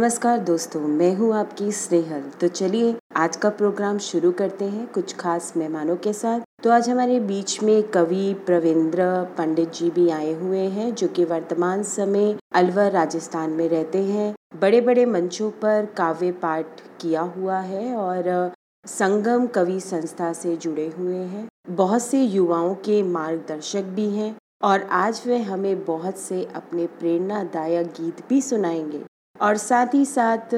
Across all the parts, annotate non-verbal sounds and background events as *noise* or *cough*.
नमस्कार दोस्तों, मैं हूँ आपकी स्नेहल। तो चलिए, आज का प्रोग्राम शुरू करते हैं कुछ खास मेहमानों के साथ। तो आज हमारे बीच में कवि प्रविंद्र पंडित जी भी आए हुए हैं, जो कि वर्तमान समय अलवर राजस्थान में रहते हैं। बड़े बड़े मंचों पर काव्य पाठ किया हुआ है और संगम कवि संस्था से जुड़े हुए हैं। बहुत से युवाओं के मार्गदर्शक भी हैं और आज वे हमें बहुत से अपने प्रेरणादायक गीत भी सुनाएँगे। और साथ ही साथ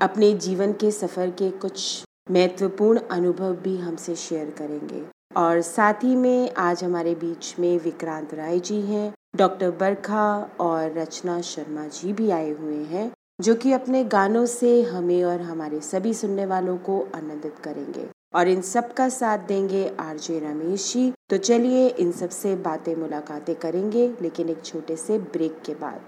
अपने जीवन के सफ़र के कुछ महत्वपूर्ण अनुभव भी हमसे शेयर करेंगे। और साथ ही में आज हमारे बीच में विक्रांत राय जी हैं, डॉक्टर बरखा और रचना शर्मा जी भी आए हुए हैं, जो कि अपने गानों से हमें और हमारे सभी सुनने वालों को आनंदित करेंगे। और इन सब का साथ देंगे आरजे रमेश जी। तो चलिए इन सबसे बातें मुलाकातें करेंगे, लेकिन एक छोटे से ब्रेक के बाद।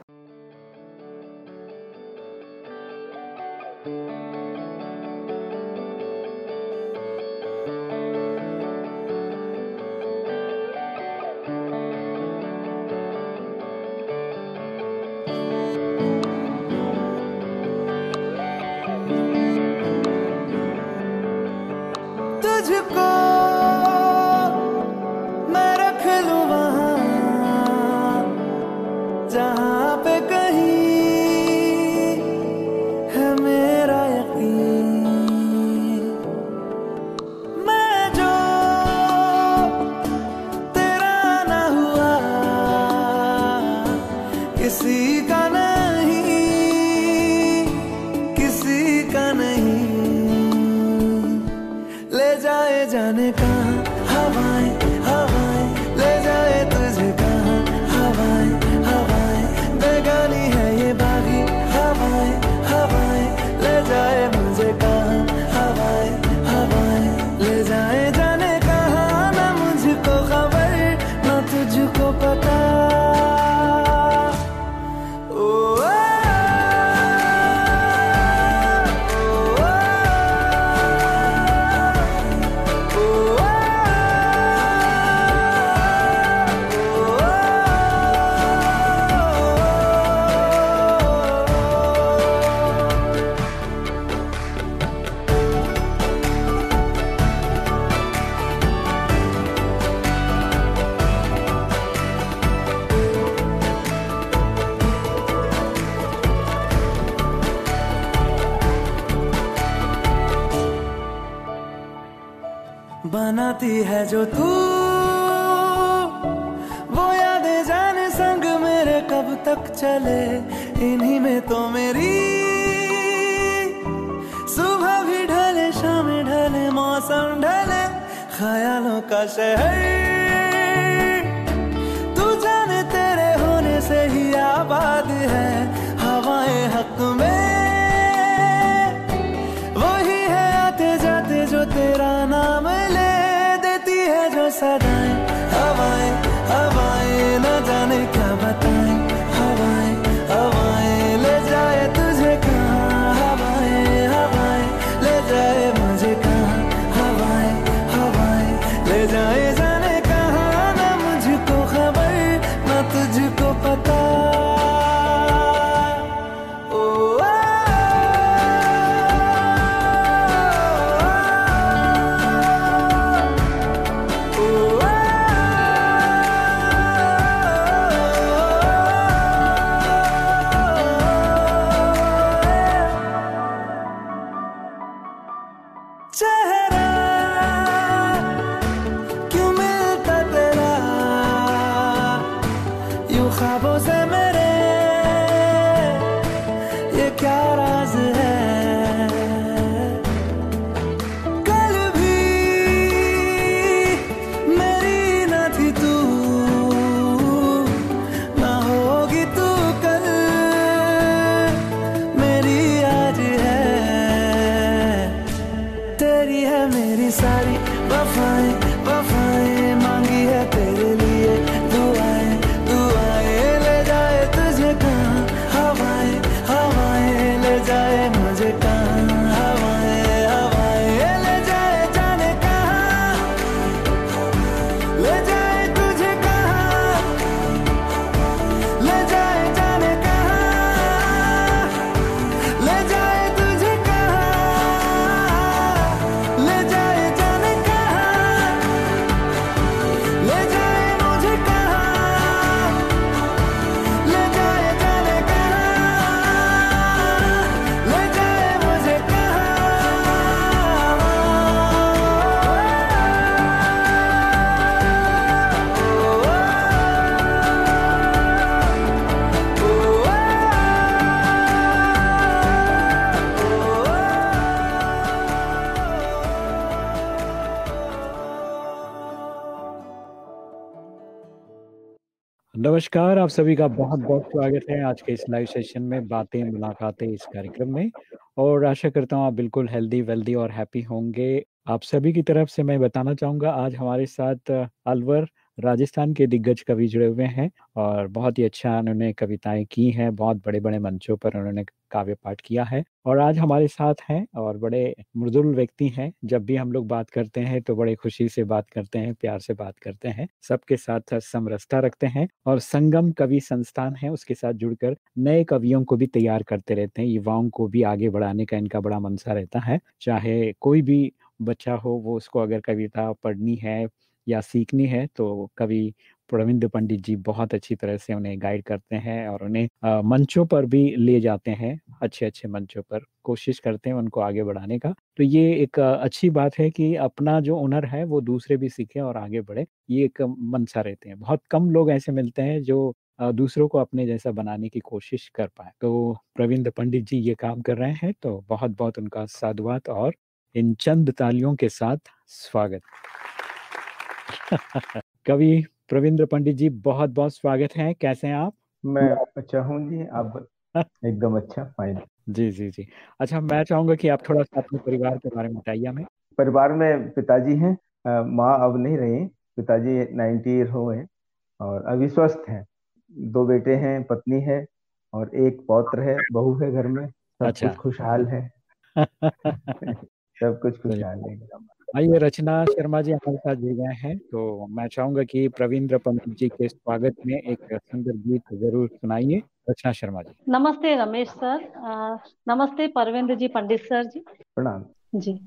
आप सभी का बहुत बहुत स्वागत है आज के इस लाइव सेशन में बातें, मुलाकातें इस कार्यक्रम में। और आशा करता हूँ आप बिल्कुल हेल्दी वेल्दी और हैप्पी होंगे। आप सभी की तरफ़ से मैं बताना चाहूँगा, आज हमारे साथ अलवर राजस्थान के दिग्गज कवि जुड़े हुए हैं और बहुत ही अच्छा उन्होंने कविताएँ की हैं, बहुत बड़े बड़े मंचों पर उन्होंने काव्य पाठ किया है और आज हमारे साथ हैं और बड़े मृदुल व्यक्ति हैं। जब भी हम लोग बात करते हैं तो बड़े खुशी से बात करते हैं, प्यार से बात करते हैं, सबके साथ समरसता रखते हैं और संगम कवि संस्थान है, उसके साथ जुड़कर नए कवियों को भी तैयार करते रहते हैं, युवाओं को भी आगे बढ़ाने का इनका बड़ा मनसा रहता है। चाहे कोई भी बच्चा हो, वो उसको अगर कविता पढ़नी है या सीखनी है तो कवि प्रविंद पंडित जी बहुत अच्छी तरह से उन्हें गाइड करते हैं और उन्हें मंचों पर भी ले जाते हैं अच्छे अच्छे मंचों पर। कोशिश करते हैं उनको आगे बढ़ाने का। तो ये एक अच्छी बात है कि अपना जो हुनर है, वो दूसरे भी सीखें और आगे बढ़े। ये एक मनसा रहते हैं। बहुत कम लोग ऐसे मिलते हैं जो दूसरों को अपने जैसा बनाने की कोशिश कर पाए। तो प्रविंद पंडित जी ये काम कर रहे हैं तो बहुत बहुत उनका साधुवाद और इन चंद तालियों के साथ स्वागत। कवि प्रविंद्र पंडित जी बहुत बहुत स्वागत है। कैसे हैं आप? मैं अच्छा हूँ जी आप *laughs* एकदम अच्छा फाइन जी जी जी। अच्छा मैं चाहूँगा कि आप थोड़ा सा अपने परिवार के बारे में बताइए हमें। परिवार में पिताजी हैं माँ अब नहीं रही पिताजी नाइन्टी ईयर हो गए और अभी स्वस्थ हैं। दो बेटे हैं पत्नी है और एक पौत्र है बहू है घर में। सब अच्छा। कुछ खुशहाल है। *laughs* सब कुछ खुशहाल है आइए रचना शर्मा जी हमारे साथ जुड़ गए हैं। तो मैं चाहूँगा कि प्रवींद्र पंडित जी के स्वागत में एक सुंदर गीत ज़रूर सुनाइए। रचना शर्मा जी। नमस्ते रमेश सर। आ, नमस्ते परवेंद्र जी पंडित सर जी। प्रणाम। जी।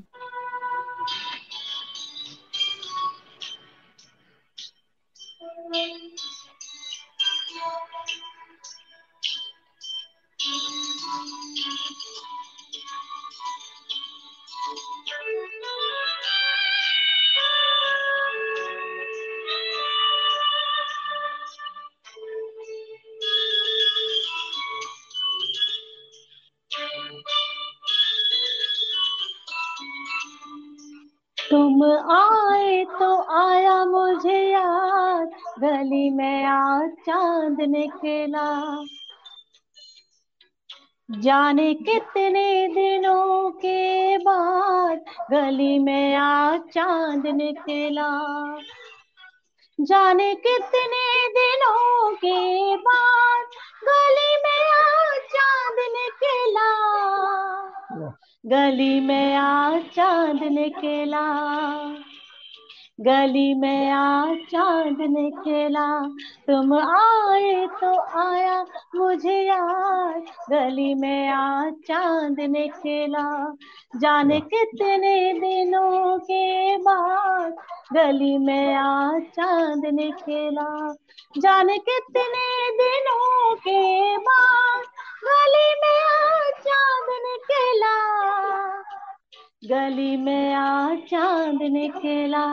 आए तो आया मुझे याद, गली में आज चाँद निकला। जाने कितने दिनों के बाद गली में आज चाँद निकला। जाने कितने दिनों के बाद गली में आज चाँद निकला। गली में आ चाँद निकला गली में आ चाँद निकला तुम आए तो आया मुझे याद। गली में आ चाँद निकला जाने कितने दिनों के बाद गली में आ चाँद निकला जाने कितने दिनों के बाद गली में आ चाँद निकला गली में आ चाँद निकला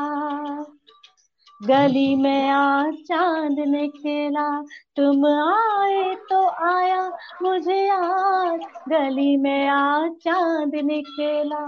गली में आ चाँद निकला तुम आए तो आया मुझे आ गली में आ चाँद निकला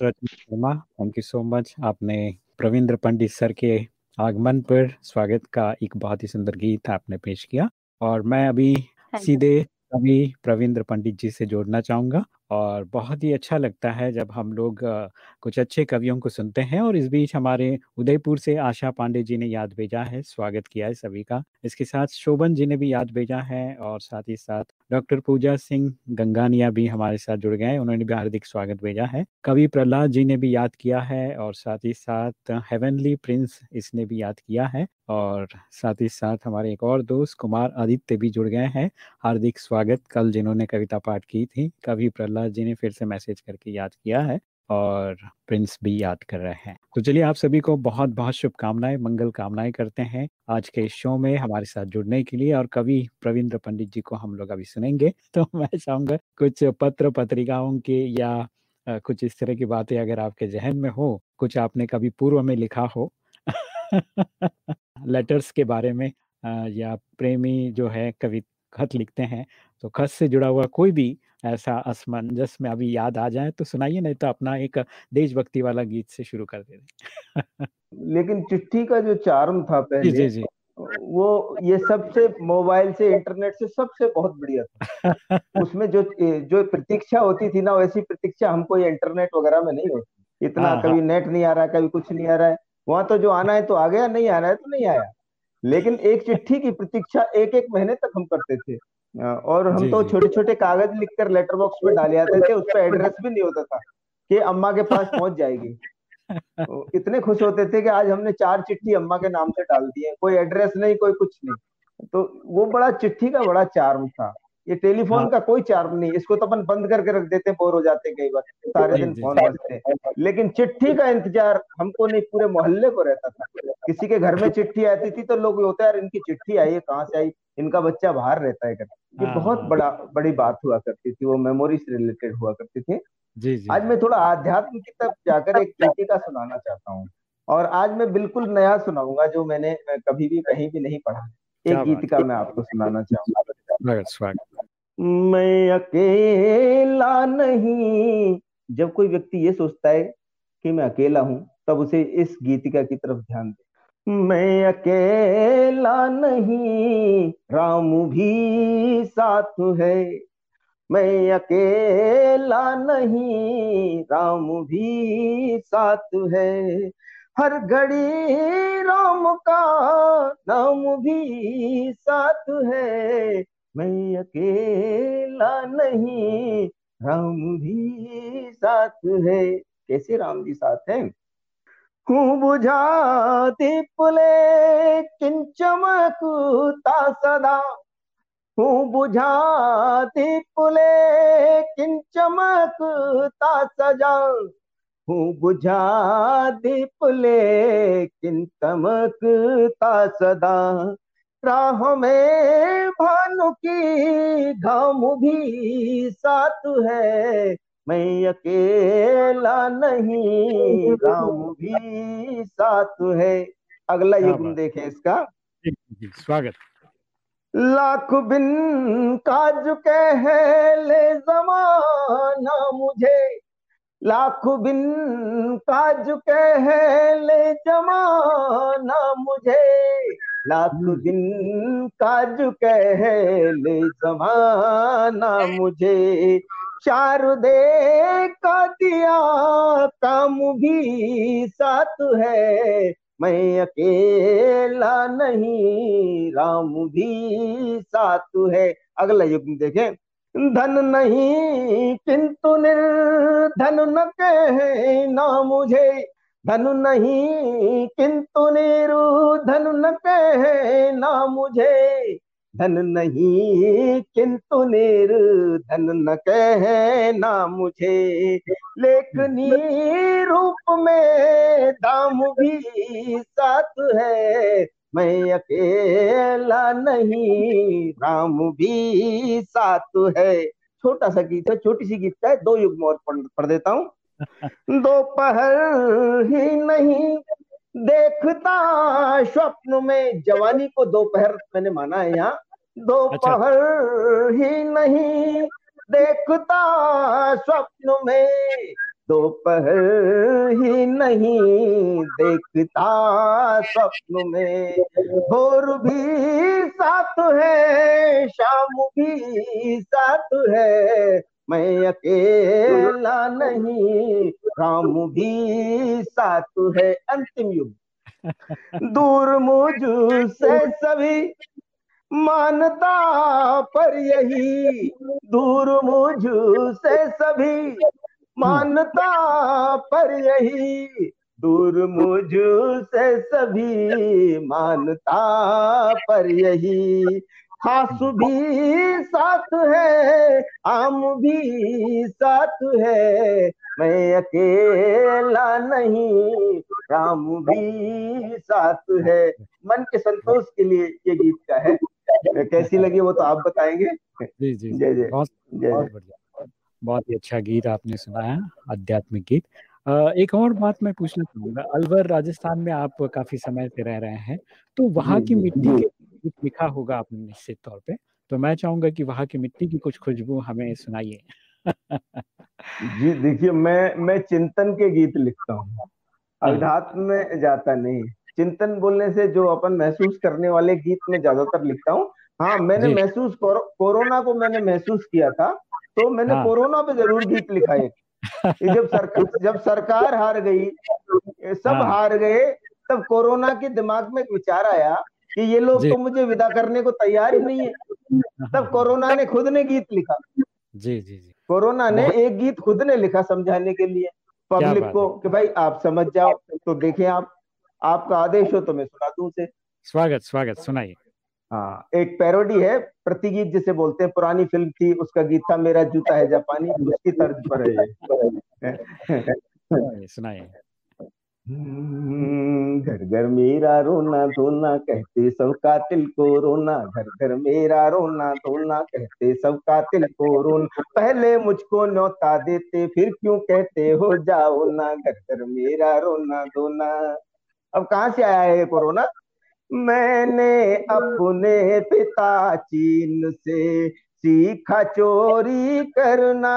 Sharma thank you so much आपने प्रविंद्र पंडित सर के आगमन पर स्वागत का एक बहुत ही सुंदर गीत आपने पेश किया। और मैं अभी सीधे अभी प्रविंद्र पंडित जी से जोड़ना चाहूँगा। और बहुत ही अच्छा लगता है जब हम लोग कुछ अच्छे कवियों को सुनते हैं और इस बीच हमारे उदयपुर से आशा पांडे जी ने याद भेजा है, स्वागत किया है सभी का। इसके साथ शोभन जी ने भी याद भेजा है और साथ ही साथ डॉक्टर पूजा सिंह गंगानिया भी हमारे साथ जुड़ गए हैं, उन्होंने भी हार्दिक स्वागत भेजा है। कवि प्रहलाद जी ने भी याद किया है और साथ ही साथ हेवनली प्रिंस इसने भी याद किया है और साथ ही साथ हमारे एक और दोस्त कुमार आदित्य भी जुड़ गए हैं। हार्दिक स्वागत कल जिन्होंने कविता पाठ की थी, कवि प्रहलाद जी ने फिर से मैसेज करके याद किया है और प्रिंस भी याद कर रहे हैं। तो चलिए आप सभी को बहुत बहुत शुभकामनाएँ, मंगल कामनाएँ करते हैं आज के शो में हमारे साथ जुड़ने के लिए और कवि प्रवीन्द्र पंडित जी को हम लोग अभी सुनेंगे। *laughs* तो मैं चाहूँगा कुछ पत्र पत्रिकाओं के या कुछ इस तरह की बातें अगर आपके जहन में हो, कुछ आपने कभी पूर्व में लिखा हो *laughs* लेटर्स के बारे में या प्रेमी जो है कवि खत लिखते हैं तो खत से जुड़ा हुआ कोई भी ऐसा असमंजस में अभी याद आ जाए तो सुनाइए नहीं तो अपना एक देशभक्ति वाला गीत से शुरू कर दे *laughs* लेकिन चिट्ठी का जो चार्म था पहले जी जी। वो ये सबसे मोबाइल से इंटरनेट से सबसे बहुत बढ़िया था। *laughs* उसमें जो जो प्रतीक्षा होती थी ना वैसी प्रतीक्षा हमको ये इंटरनेट वगैरह में नहीं होती। इतना हाँ, कभी नेट हाँ। नहीं आ रहा है कभी कुछ नहीं आ रहा है। वहाँ तो जो आना है तो आ गया नहीं आना है तो नहीं आया। लेकिन एक चिट्ठी की प्रतीक्षा एक एक महीने तक हम करते थे। और हम तो छोटे छोटे कागज़ लिखकर लेटर बॉक्स में डाले आते थे उस पर एड्रेस भी नहीं होता था कि अम्मा के पास पहुँच जाएगी। तो इतने खुश होते थे कि आज हमने चार चिट्ठी अम्मा के नाम से डाल दी है कोई एड्रेस नहीं कोई कुछ नहीं। तो वो बड़ा चिट्ठी का बड़ा चार्म था। ये टेलीफोन हाँ। का कोई चार्म नहीं इसको तो अपन बंद करके रख देते बोर हो जाते कई बार सारे दिन फ़ोन बजते लेकिन चिट्ठी का इंतज़ार हमको नहीं पूरे मोहल्ले को रहता था। किसी के घर में चिट्ठी आती थी तो लोग होते यार इनकी चिट्ठी आई है कहाँ से आई? इनका बच्चा बाहर रहता है ये हाँ, बहुत हाँ। बड़ा बड़ी बात हुआ करती थी वो मेमोरी से रिलेटेड हुआ करती थी। जी जी। आज मैं थोड़ा आध्यात्म की तरफ़ जाकर एक का सुनाना चाहता हूँ। और आज मैं बिल्कुल नया सुनाऊँगा जो मैंने कभी भी कहीं भी नहीं पढ़ा। एक गीत का मैं आपको सुनाना चाहूँगा। मैं अकेला नहीं। जब कोई व्यक्ति ये सोचता है कि मैं अकेला हूँ तब उसे इस गीतिका की तरफ़ ध्यान दे। मैं अकेला नहीं राम भी साथ है। मैं अकेला नहीं राम भी साथ है। हर घड़ी राम का नाम भी साथ है। मैं अकेला नहीं, राम भी साथ है। कैसे राम जी साथ है? हूँ बुझा दीपले किन चमकता सदा। हूँ बुझा किन चमकता सजा। हूँ बुझा दीपले किन चमकता सदा। राह में भानु की घाम भी साथ है। मैं अकेला नहीं राम भी साथ है। अगला युग देखें इसका। स्वागत। लाख बिन काज कह ले जमाना मुझे। लाख बिन काज कह ले जमाना मुझे। लाख बिन दिन काज कह ले जमाना मुझे। चार दे का दिया काम भी साथ है। मैं अकेला नहीं राम भी साथ है। अगला युग देखें। धन नहीं, किंतु निर्धन न कहे ना मुझे। धन नहीं, किंतु निरु धन न कहे ना मुझे। धन नहीं, किंतु निर धन न कहे ना मुझे। लेखनी रूप में दाम भी साथ है मैं अकेला नहीं राम भी साथ है। छोटा सा गीत है छोटी सी गीत है दो युग और पढ़ देता हूँ। *laughs* दोपहर ही नहीं देखता स्वप्न में जवानी को दोपहर मैंने माना है यहाँ। दोपहर अच्छा। ही नहीं देखता स्वप्न में दोपहर ही नहीं देखता स्वप्न में। भोर भी साथ है, शाम भी साथ है। मैं अकेला नहीं, राम भी साथ है। अंतिम युग। दूर मुझ से सभी मानता पर यही। दूर मुझ से सभी मानता पर यही दूर मुझ से सभी मानता पर यही। खास भी साथ है आम भी साथ है मैं अकेला नहीं राम भी साथ है। मन के संतोष के लिए ये गीत का है। कैसी लगी वो तो आप बताएँगे। जी जी जय जय जय। बहुत बढ़िया। बहुत ही अच्छा गीत आपने सुनाया आध्यात्मिक गीत। एक और बात मैं पूछना चाहूँगा अलवर राजस्थान में आप काफ़ी समय से रह रहे हैं तो वहाँ की मिट्टी के कुछ लिखा होगा आपने निश्चित तौर पे तो मैं चाहूँगा कि वहाँ की मिट्टी की कुछ खुशबू हमें सुनाइए। जी देखिए मैं मैं चिंतन के गीत लिखता हूँ हाँ। अध्यात्म में जाता नहीं चिंतन बोलने से जो अपन महसूस करने वाले गीत में ज़्यादातर लिखता हूँ। हाँ मैंने महसूस कोरोना को मैंने महसूस किया था तो मैंने हाँ। कोरोना पे ज़रूर गीत लिखा है ये जब सरकार *laughs* जब सरकार हार गई सब हाँ। हार गए तब कोरोना के दिमाग में एक विचार आया कि ये लोग तो मुझे विदा करने को तैयार ही नहीं है। तब कोरोना ने खुद ने गीत लिखा। जी जी जी। कोरोना ने एक गीत खुद ने लिखा समझाने के लिए। पब्लिक को कि भाई आप समझ जाओ। तो देखें आप आपका आदेश हो तो मैं सुना दूँ स्वागत स्वागत सुनाइए। हाँ एक पैरोडी है प्रतिगीत जिसे बोलते हैं पुरानी फ़िल्म थी उसका गीत था मेरा जूता है जापानी उसकी तर्ज पर है ये। सुनाइए सुनाइए। हम्म, घर घर मेरा रोना धोना कहते सब कातिल को रोना। घर घर मेरा रोना धोना कहते सब कातिल को रोना। पहले मुझको न्योता देते फिर क्यों कहते हो जाओ ना। घर घर मेरा रोना धोना। अब कहाँ से आया है कोरोना? मैंने अपने पिता चीन से सीखा चोरी करना,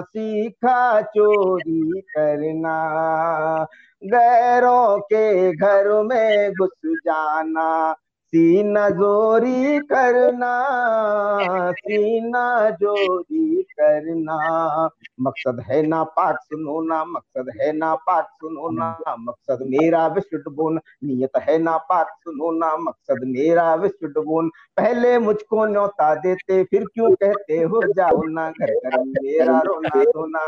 सीखा चोरी करना। गैरों के घर में घुस जाना सीना जोरी करना सीना जोरी करना। मकसद है ना पाक सुनो ना मकसद है ना पाक सुनो ना मकसद मेरा विश्व डुबोना नियत है ना पाक सुनो ना मकसद मेरा विश्व डुबोन पहले मुझको न्योता देते, फिर क्यों कहते हो जाओ ना, घर घर मेरा रोना धोना।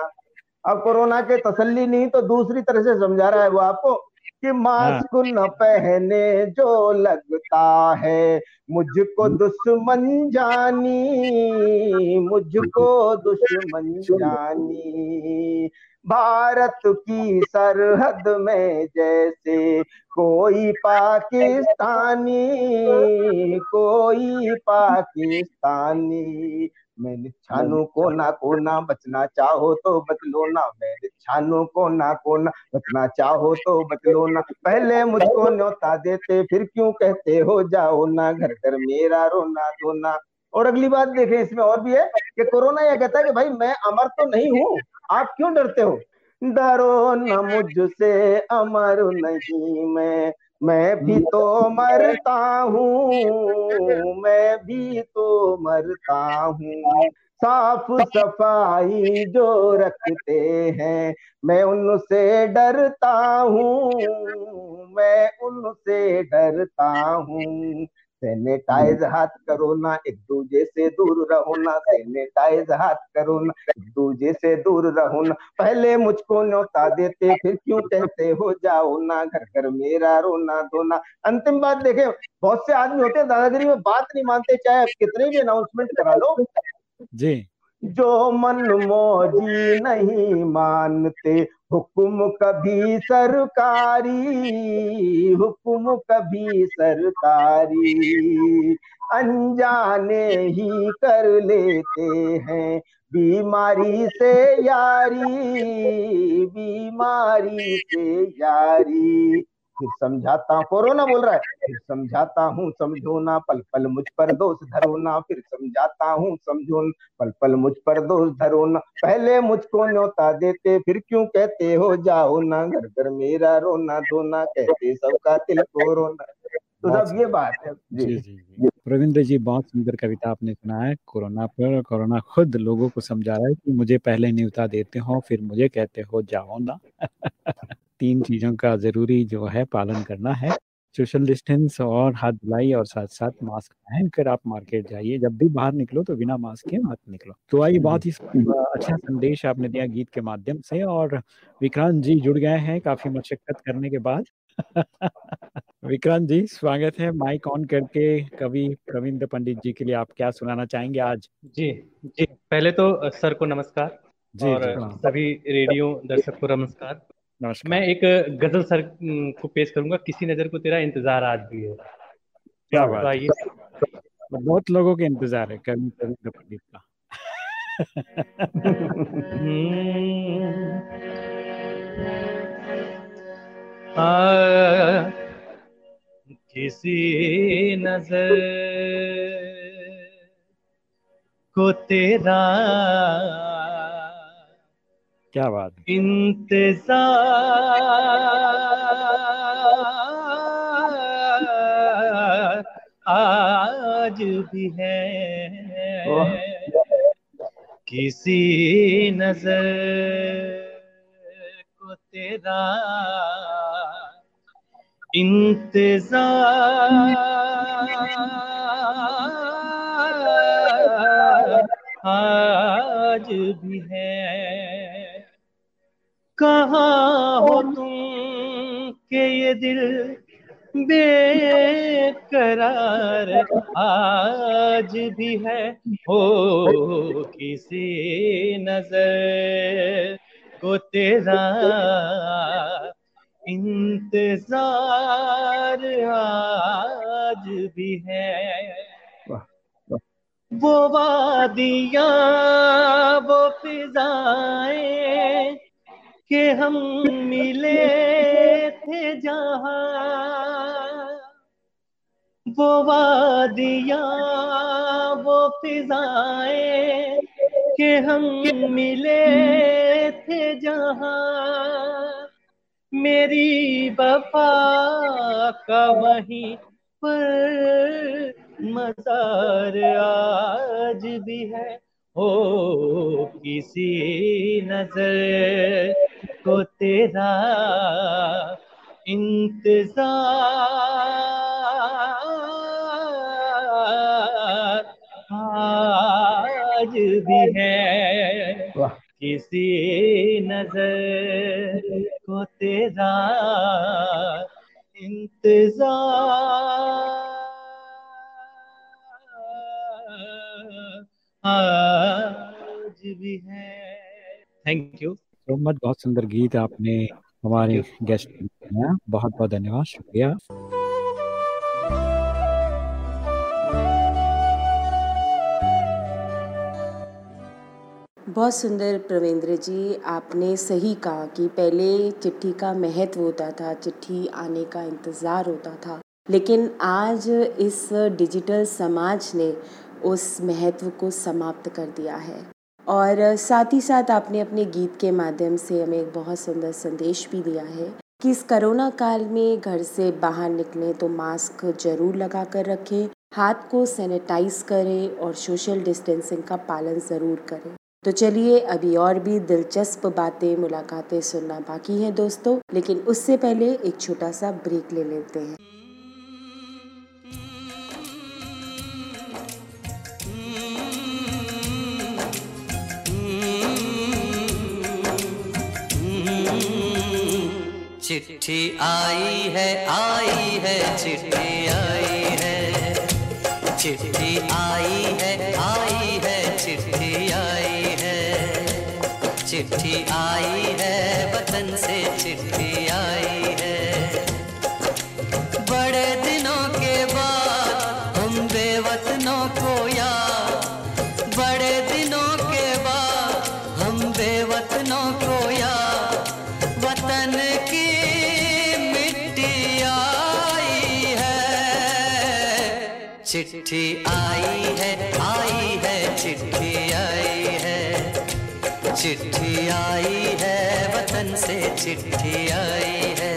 अब कोरोना के तसल्ली नहीं तो दूसरी तरह से समझा रहा है वो आपको। कि मास्क न पहने जो लगता है। मुझको दुश्मन जानी मुझको दुश्मन जानी। भारत की सरहद में जैसे कोई पाकिस्तानी कोई पाकिस्तानी। मैं निच्छानु को ना को ना बचना चाहो तो बच लो ना। मैं निच्छानु को ना को ना बचना चाहो तो बच लो ना। पहले मुझको न्योता देते फिर क्यों कहते हो जाओ ना। घर घर मेरा रोना धोना। और अगली बात देखें इसमें और भी है कि कोरोना यह कहता है कि भाई मैं अमर तो नहीं हूँ आप क्यों डरते हो? डरो न मुझसे अमर नहीं मैं। मैं भी तो मरता हूँ मैं भी तो मरता हूँ। साफ़ सफ़ाई जो रखते हैं मैं उनसे डरता हूँ मैं उनसे डरता हूँ। सैनिटाइज हाथ करो ना एक दूजे से दूर रहो ना सैनिटाइज हाथ करो ना एक दूजे से दूर रहो ना। पहले मुझको न्योता देते फिर क्यों कहते हो जाओ ना घर घर मेरा रोना धोना। अंतिम बात देखे बहुत से आदमी होते हैं दादागिरी में बात नहीं मानते चाहे आप कितने भी अनाउंसमेंट करा लो। जी। जो मन मोजी नहीं मानते हुक्म कभी सरकारी, हुक्म कभी सरकारी। अनजाने ही कर लेते हैं, बीमारी से यारी, बीमारी से यारी। फिर समझाता हूँ कोरोना बोल रहा है? फिर समझाता हूँ समझो ना पल पल मुझ पर दोष धरो ना। फिर समझाता हूँ समझो न पल पल मुझ पर दोष धरो ना। पहले मुझको न्योता देते फिर क्यों कहते हो जाओ ना घर घर मेरा रोना धोना कहते सबका तिल को रोना। तो सब ये बात है। जी। जी जी प्रविंद्र जी बहुत सुंदर कविता आपने सुना है कोरोना पर कोरोना खुद लोगों को समझा रहा है कि मुझे पहले न्यूता देते हो फिर मुझे कहते हो जाओ ना। *laughs* तीन चीज़ों का ज़रूरी जो है पालन करना है। सोशल डिस्टेंस और हाथ धुलाई और साथ साथ मास्क पहनकर आप मार्केट जाइए। जब भी बाहर निकलो तो बिना मास्क के मत निकलो। तो आइए बहुत ही अच्छा संदेश आपने दिया गीत के माध्यम से और विक्रांत जी जुड़ गए हैं काफ़ी मशक्कत करने के बाद। *laughs* विक्रांत जी स्वागत है माइक ऑन करके कवि प्रविंद्र पंडित जी के लिए। आप क्या सुनाना चाहेंगे आज? जी जी। पहले तो सर को नमस्कार जी और सभी रेडियो दर्शक को नमस्कार। नमस्कार। मैं एक गज़ल सर को पेश करूँगा किसी नज़र को तेरा इंतज़ार आज भी है। क्या बात तो बहुत लोगों के इंतज़ार है कभी कभी पंडित का। आ, किसी नज़र को तेरा क्या बात इंतज़ार आज भी है किसी नज़र को तेरा इंतज़ार आज भी है। कहाँ हो तुम के ये दिल बेकरार? आज भी है हो किसी नज़र को तेरा इंतज़ार आज भी है। वो वादियाँ वो फिजाएँ कि हम मिले थे जहाँ। वो वादिया, वो फिजाए के हम मिले थे जहाँ। मेरी वफा का वहीं पर मजार आज भी है, हो किसी नज़र। को तेरा इंतज़ार आज भी है किसी नज़र को तेरा इंतज़ार आज भी है। थैंक यू सो मच बहुत सुंदर गीत आपने हमारे गेस्ट बहुत बहुत धन्यवाद, शुक्रिया। बहुत सुंदर प्रवेंद्र जी, आपने सही कहा कि पहले चिट्ठी का महत्व होता था, चिट्ठी आने का इंतज़ार होता था। लेकिन आज इस डिजिटल समाज ने उस महत्व को समाप्त कर दिया है। और साथ ही साथ आपने अपने गीत के माध्यम से हमें एक बहुत सुंदर संदेश भी दिया है कि इस कोरोना काल में घर से बाहर निकलें तो मास्क ज़रूर लगा कर रखें, हाथ को सैनिटाइज करें और सोशल डिस्टेंसिंग का पालन ज़रूर करें। तो चलिए, अभी और भी दिलचस्प बातें, मुलाकातें सुनना बाकी हैं दोस्तों, लेकिन उससे पहले एक छोटा सा ब्रेक ले लेते हैं। चिट्ठी आई है आई है, चिट्ठी आई है। चिट्ठी आई है आई है, चिट्ठी आई है। चिट्ठी आई है चिट्ठी आई है आई है, चिट्ठी आई है। चिट्ठी आई है, वतन से चिट्ठी आई है।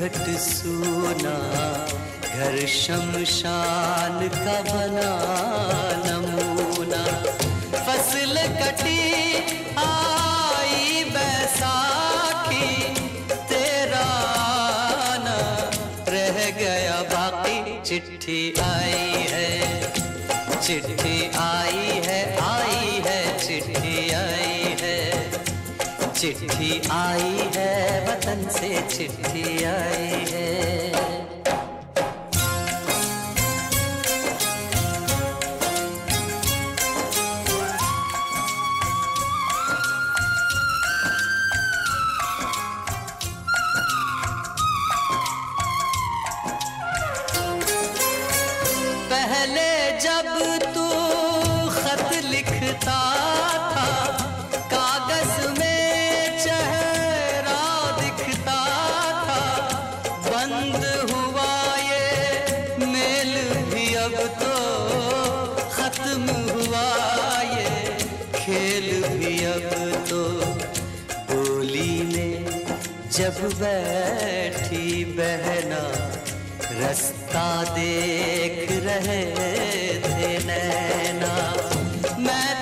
घट सोना, घर शमशान का बना नमूना। फ़सल कटी, आई बैसाखी, तेरा ना रह गया बाकी। चिट्ठी आई है, चिट्ठी आई है आई है, चिट्ठी आई है, चिट्ठी आई है से चिट्ठी आई है। बंद हुआ ये मेल भी अब तो खत्म हुआ ये खेल भी अब तो। बोली में जब बैठी बहना, रास्ता देख रहे थे नैना। मैं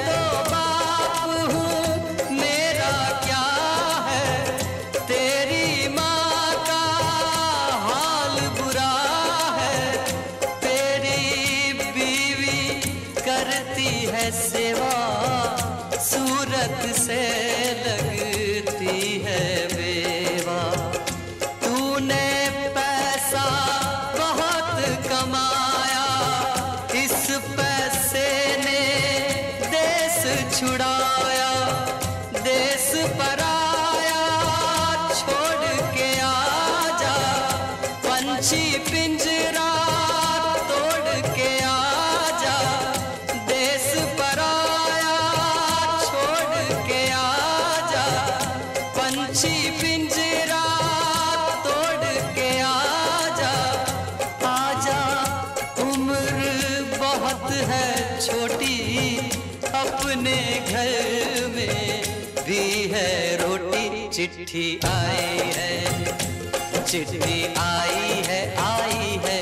चिट्ठी आई है चिट्ठी आई है आई है।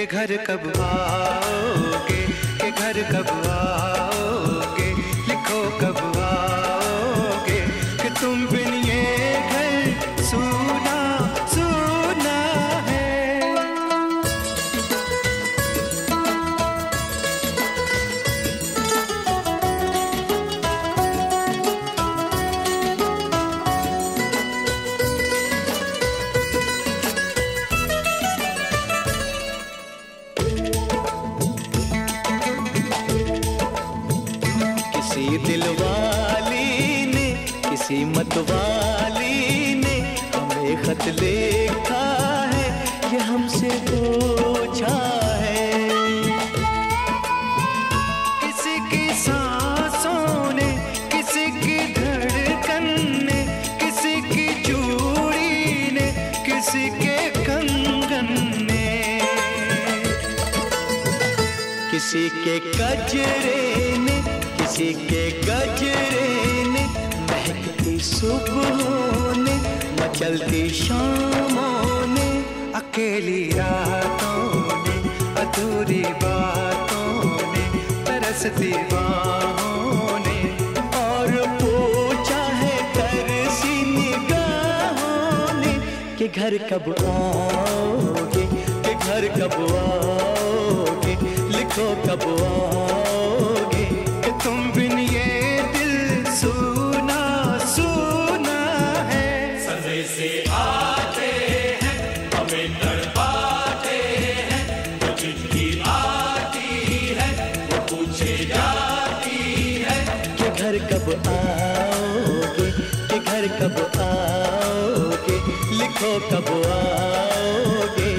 के घर कब आओगे? के घर कब आओगे? लिखो कब आओगे? कि तुम भी खत लिखा है ये हमसे पूछा किसी की ने, किसी किसी की चूड़ी किसी के कंगन ने। किसी के कचरे किसी के गजरे ने, महकती सुबह चलती शामों ने, अकेली रातों ने, अधूरी बातों ने, तरसती बाहों और सी घर कब आओगे, कि घर कब आओगे, लिखो कब आओगे। आओगे कि घर कब आओगे लिखो कब आओगे।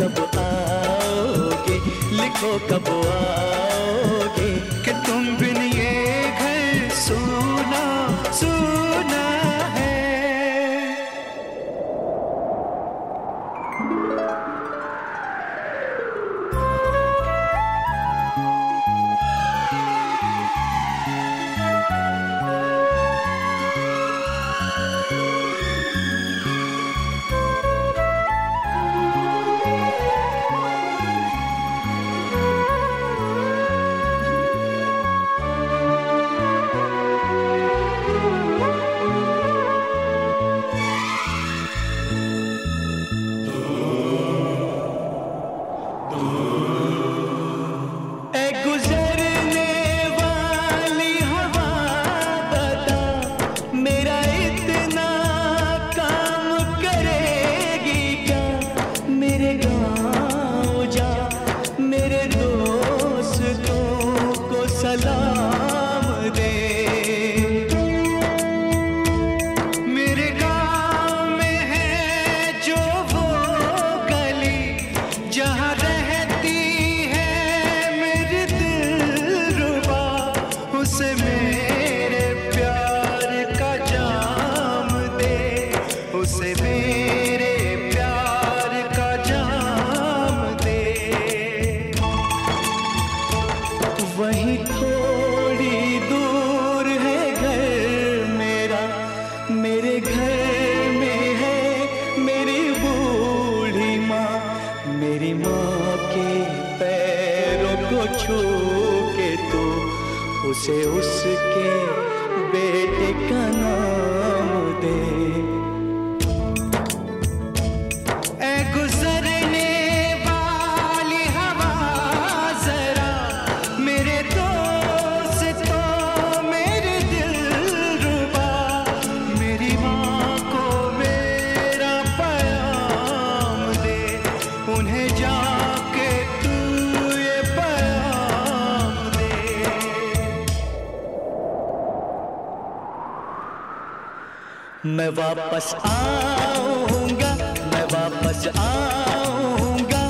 कब आओगे? लिखो कब आओ वापस आऊँगा, मैं वापस आऊँगा।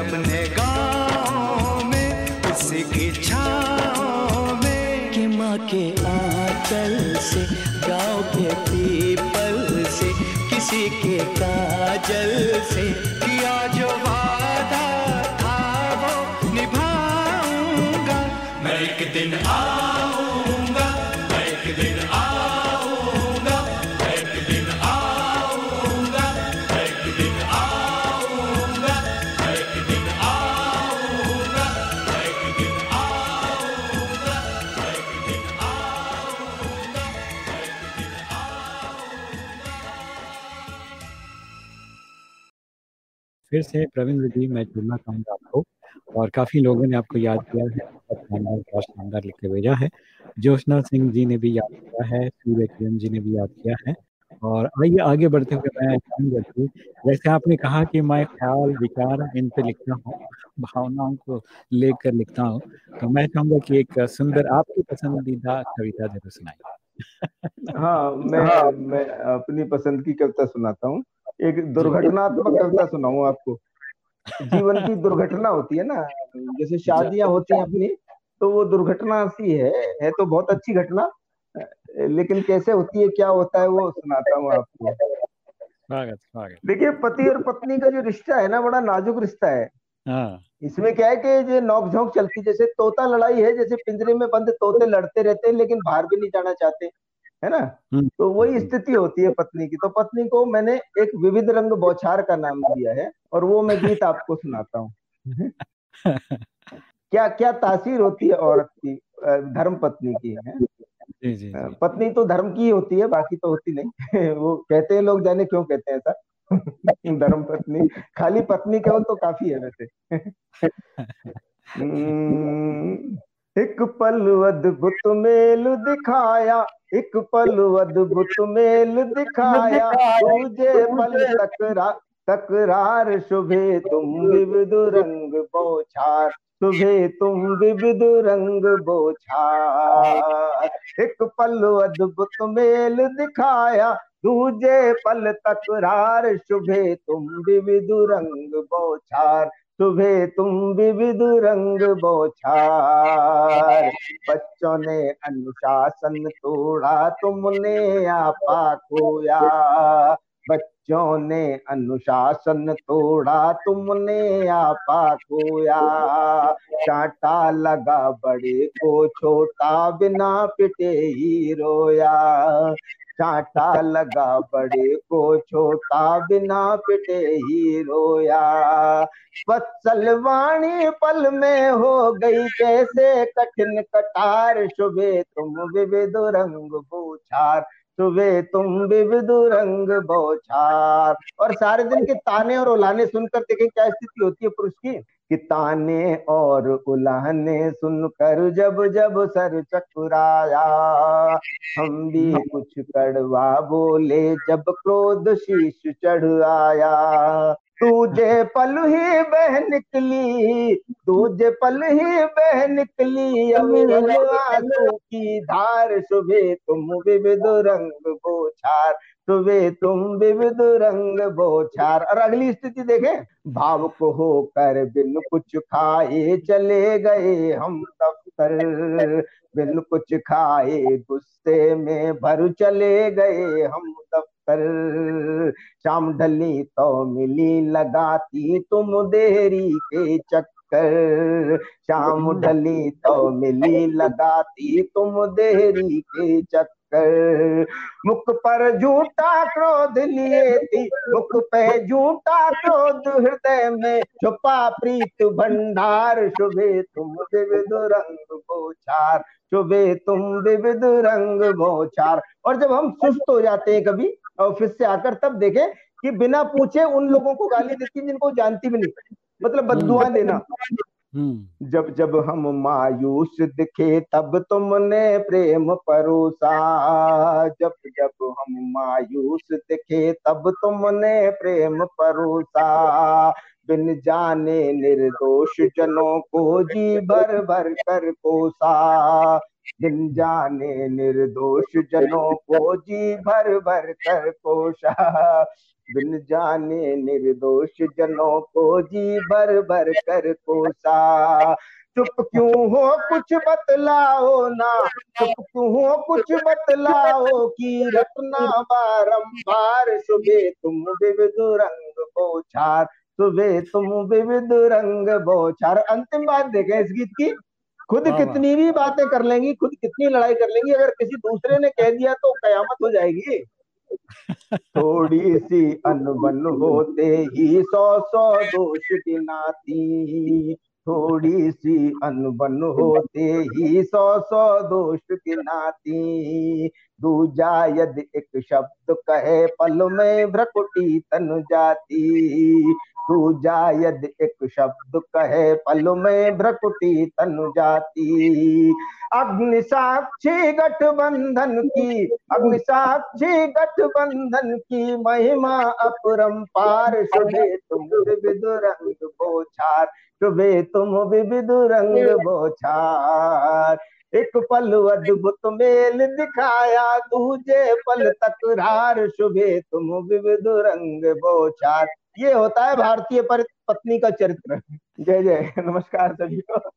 अपने गाँव में, उसी की छाओ में, कि माँ के आंचल से, गाँव के पीपल से, किसी के काजल से फिर से रविंद्र जी, मैं जुड़ना चाहूँगा आपको। और काफ़ी लोगों ने आपको याद किया है, बहुत शानदार लिख के भेजा है। ज्योश्ना सिंह जी ने भी याद किया है, सूर्य किरण जी ने भी याद किया है। और आइए, आगे बढ़ते हुए मैं चाहूँगा कि जैसे आपने कहा कि मैं ख्याल, विचार इन पे लिखता हूँ, भावनाओं को लेकर लिखता हूँ तो मैं चाहूँगा कि एक सुंदर, आपकी पसंदीदा कविता ज़रूर सुनाई। हाँ मैं हाँ। मैं अपनी पसंद की कविता सुनाता हूँ। एक दुर्घटनात्मक कविता सुनाऊ आपको। जीवन की दुर्घटना होती है ना जैसे शादियाँ होती हैं अपनी तो वो दुर्घटना सी है है तो बहुत अच्छी घटना लेकिन कैसे होती है क्या होता है वो सुनाता हूँ आपको। देखिए पति और पत्नी का जो रिश्ता है ना बड़ा नाजुक रिश्ता है। इसमें क्या है कि जो नोक झोंक चलती जैसे तोता लड़ाई है जैसे पिंजरे में बंद तोते लड़ते रहते हैं लेकिन बाहर भी नहीं जाना चाहते है ना? हम्म, तो वही स्थिति होती है पत्नी की। तो पत्नी को मैंने एक विविध रंग बौछार का नाम दिया है और वो मैं गीत आपको सुनाता हूँ। *laughs* क्या क्या तासीर होती है औरत की धर्म पत्नी की है? जी जी जी। पत्नी तो धर्म की होती है बाकी तो होती नहीं। *laughs* वो कहते हैं लोग जाने क्यों कहते हैं ऐसा? *laughs* धर्म पत्नी। खाली पत्नी कहो तो काफ़ी है वैसे। हम्म, एक पल अद्भुत मेल दिखाया एक पल अद्भुत मेल दिखाया तुझे पल तकरा तकरार शुभे तुम विविध रंग बौछार सुबह तुम विविध रंग बौछार। एक पल अद्भुत मेल दिखाया दूजे पल तकरार, शुभे तुम विविध रंग बौछार सुबह तुम विविध रंग बौछार। बच्चों ने अनुशासन तोड़ा, तुमने आपा खोया। बच्चों ने अनुशासन तोड़ा, तुमने आपा खोया। चाटा लगा बड़े को छोटा, बिना पिटे ही रोया। चाटा लगा बड़े को छोटा, बिना पिटे ही रोया। वत्सल वाणी पल में हो गई जैसे कठिन कटार। शुभे तुम विविध रंग बूछार सुबह तुम विविध रंग बौछार। और सारे दिन के ताने और उलाने सुनकर देखें क्या स्थिति होती है पुरुष की। कि ताने और उलाने सुनकर जब जब सर चकुराया हम भी कुछ कड़वा बोले जब क्रोध शीश चढ़ आया। तुझे पल ही बह निकली तुझे पल ही बह निकली आँसू की धार सुबह तुम विविध रंग बोछार सुबह तुम विविध रंग बोछार। और अगली स्थिति देखें भाव को होकर बिन कुछ खाए चले गए हम दफ्तर बिन कुछ खाए गुस्से में भर चले गए हम दफ्तर शाम ढली तो मिली लगाती तुम देरी के चक्कर। शाम ढली तो मिली लगाती तुम देरी के चक्कर। मुख पर झूठा क्रोध लिए थी मुख पे झूठा क्रोध हृदय में। छुपा प्रीत भंडार शुभे तुम विविध रंग बोछार शुभे तुम विविध रंग बोछार और जब हम सुस्त हो जाते हैं कभी ऑफ़िस से आकर तब देखें कि बिना पूछे उन लोगों को गाली देती जिनको जानती भी नहीं। मतलब बदुआ देना। जब जब हम मायूस दिखे तब तुमने प्रेम परोसा। जब जब हम मायूस दिखे तब तुमने प्रेम परोसा। बिन जाने निर्दोष जनों को जी भर भर कर कोसा बिन जाने निर्दोष जनों को जी भर भर कर कोशा बिन जाने निर्दोष जनों को जी भर भर कर कोसा। चुप क्यों हो कुछ बतलाओ ना। चुप क्यों हो कुछ बतलाओ की रटना बारंबार सुबह तुम विविध रंग बोछार सुबह तुम विविध रंग बोछार अंतिम बात देखें इस गीत की। खुद कितनी भी बातें कर लेंगी खुद कितनी लड़ाई कर लेंगी अगर किसी दूसरे ने कह दिया तो कयामत हो जाएगी। थोड़ी सी अनबन होते ही सौ सौ दोष गिनाती। थोड़ी सी अनबन होते ही सौ सौ दोष गिनाती। दूजा यदि एक शब्द कहे पल में भ्रकुटी तन जाती। दूजा यदि एक शब्द कहे, पल में भ्रकुटी तन जाती। अग्नि साक्षी गठबंधन की, अग्नि साक्षी गठबंधन की महिमा अपरंपार शुभे तुम विविध रंग बोछार शुभे तुम विविध रंग बोछार एक पल अद्भुत मेल दिखाया, दूजे पल तकरार। शुभे तुम विविध रंग बोचार ये होता है भारतीय पत्नी का चरित्र। जय जय। नमस्कार सभी को।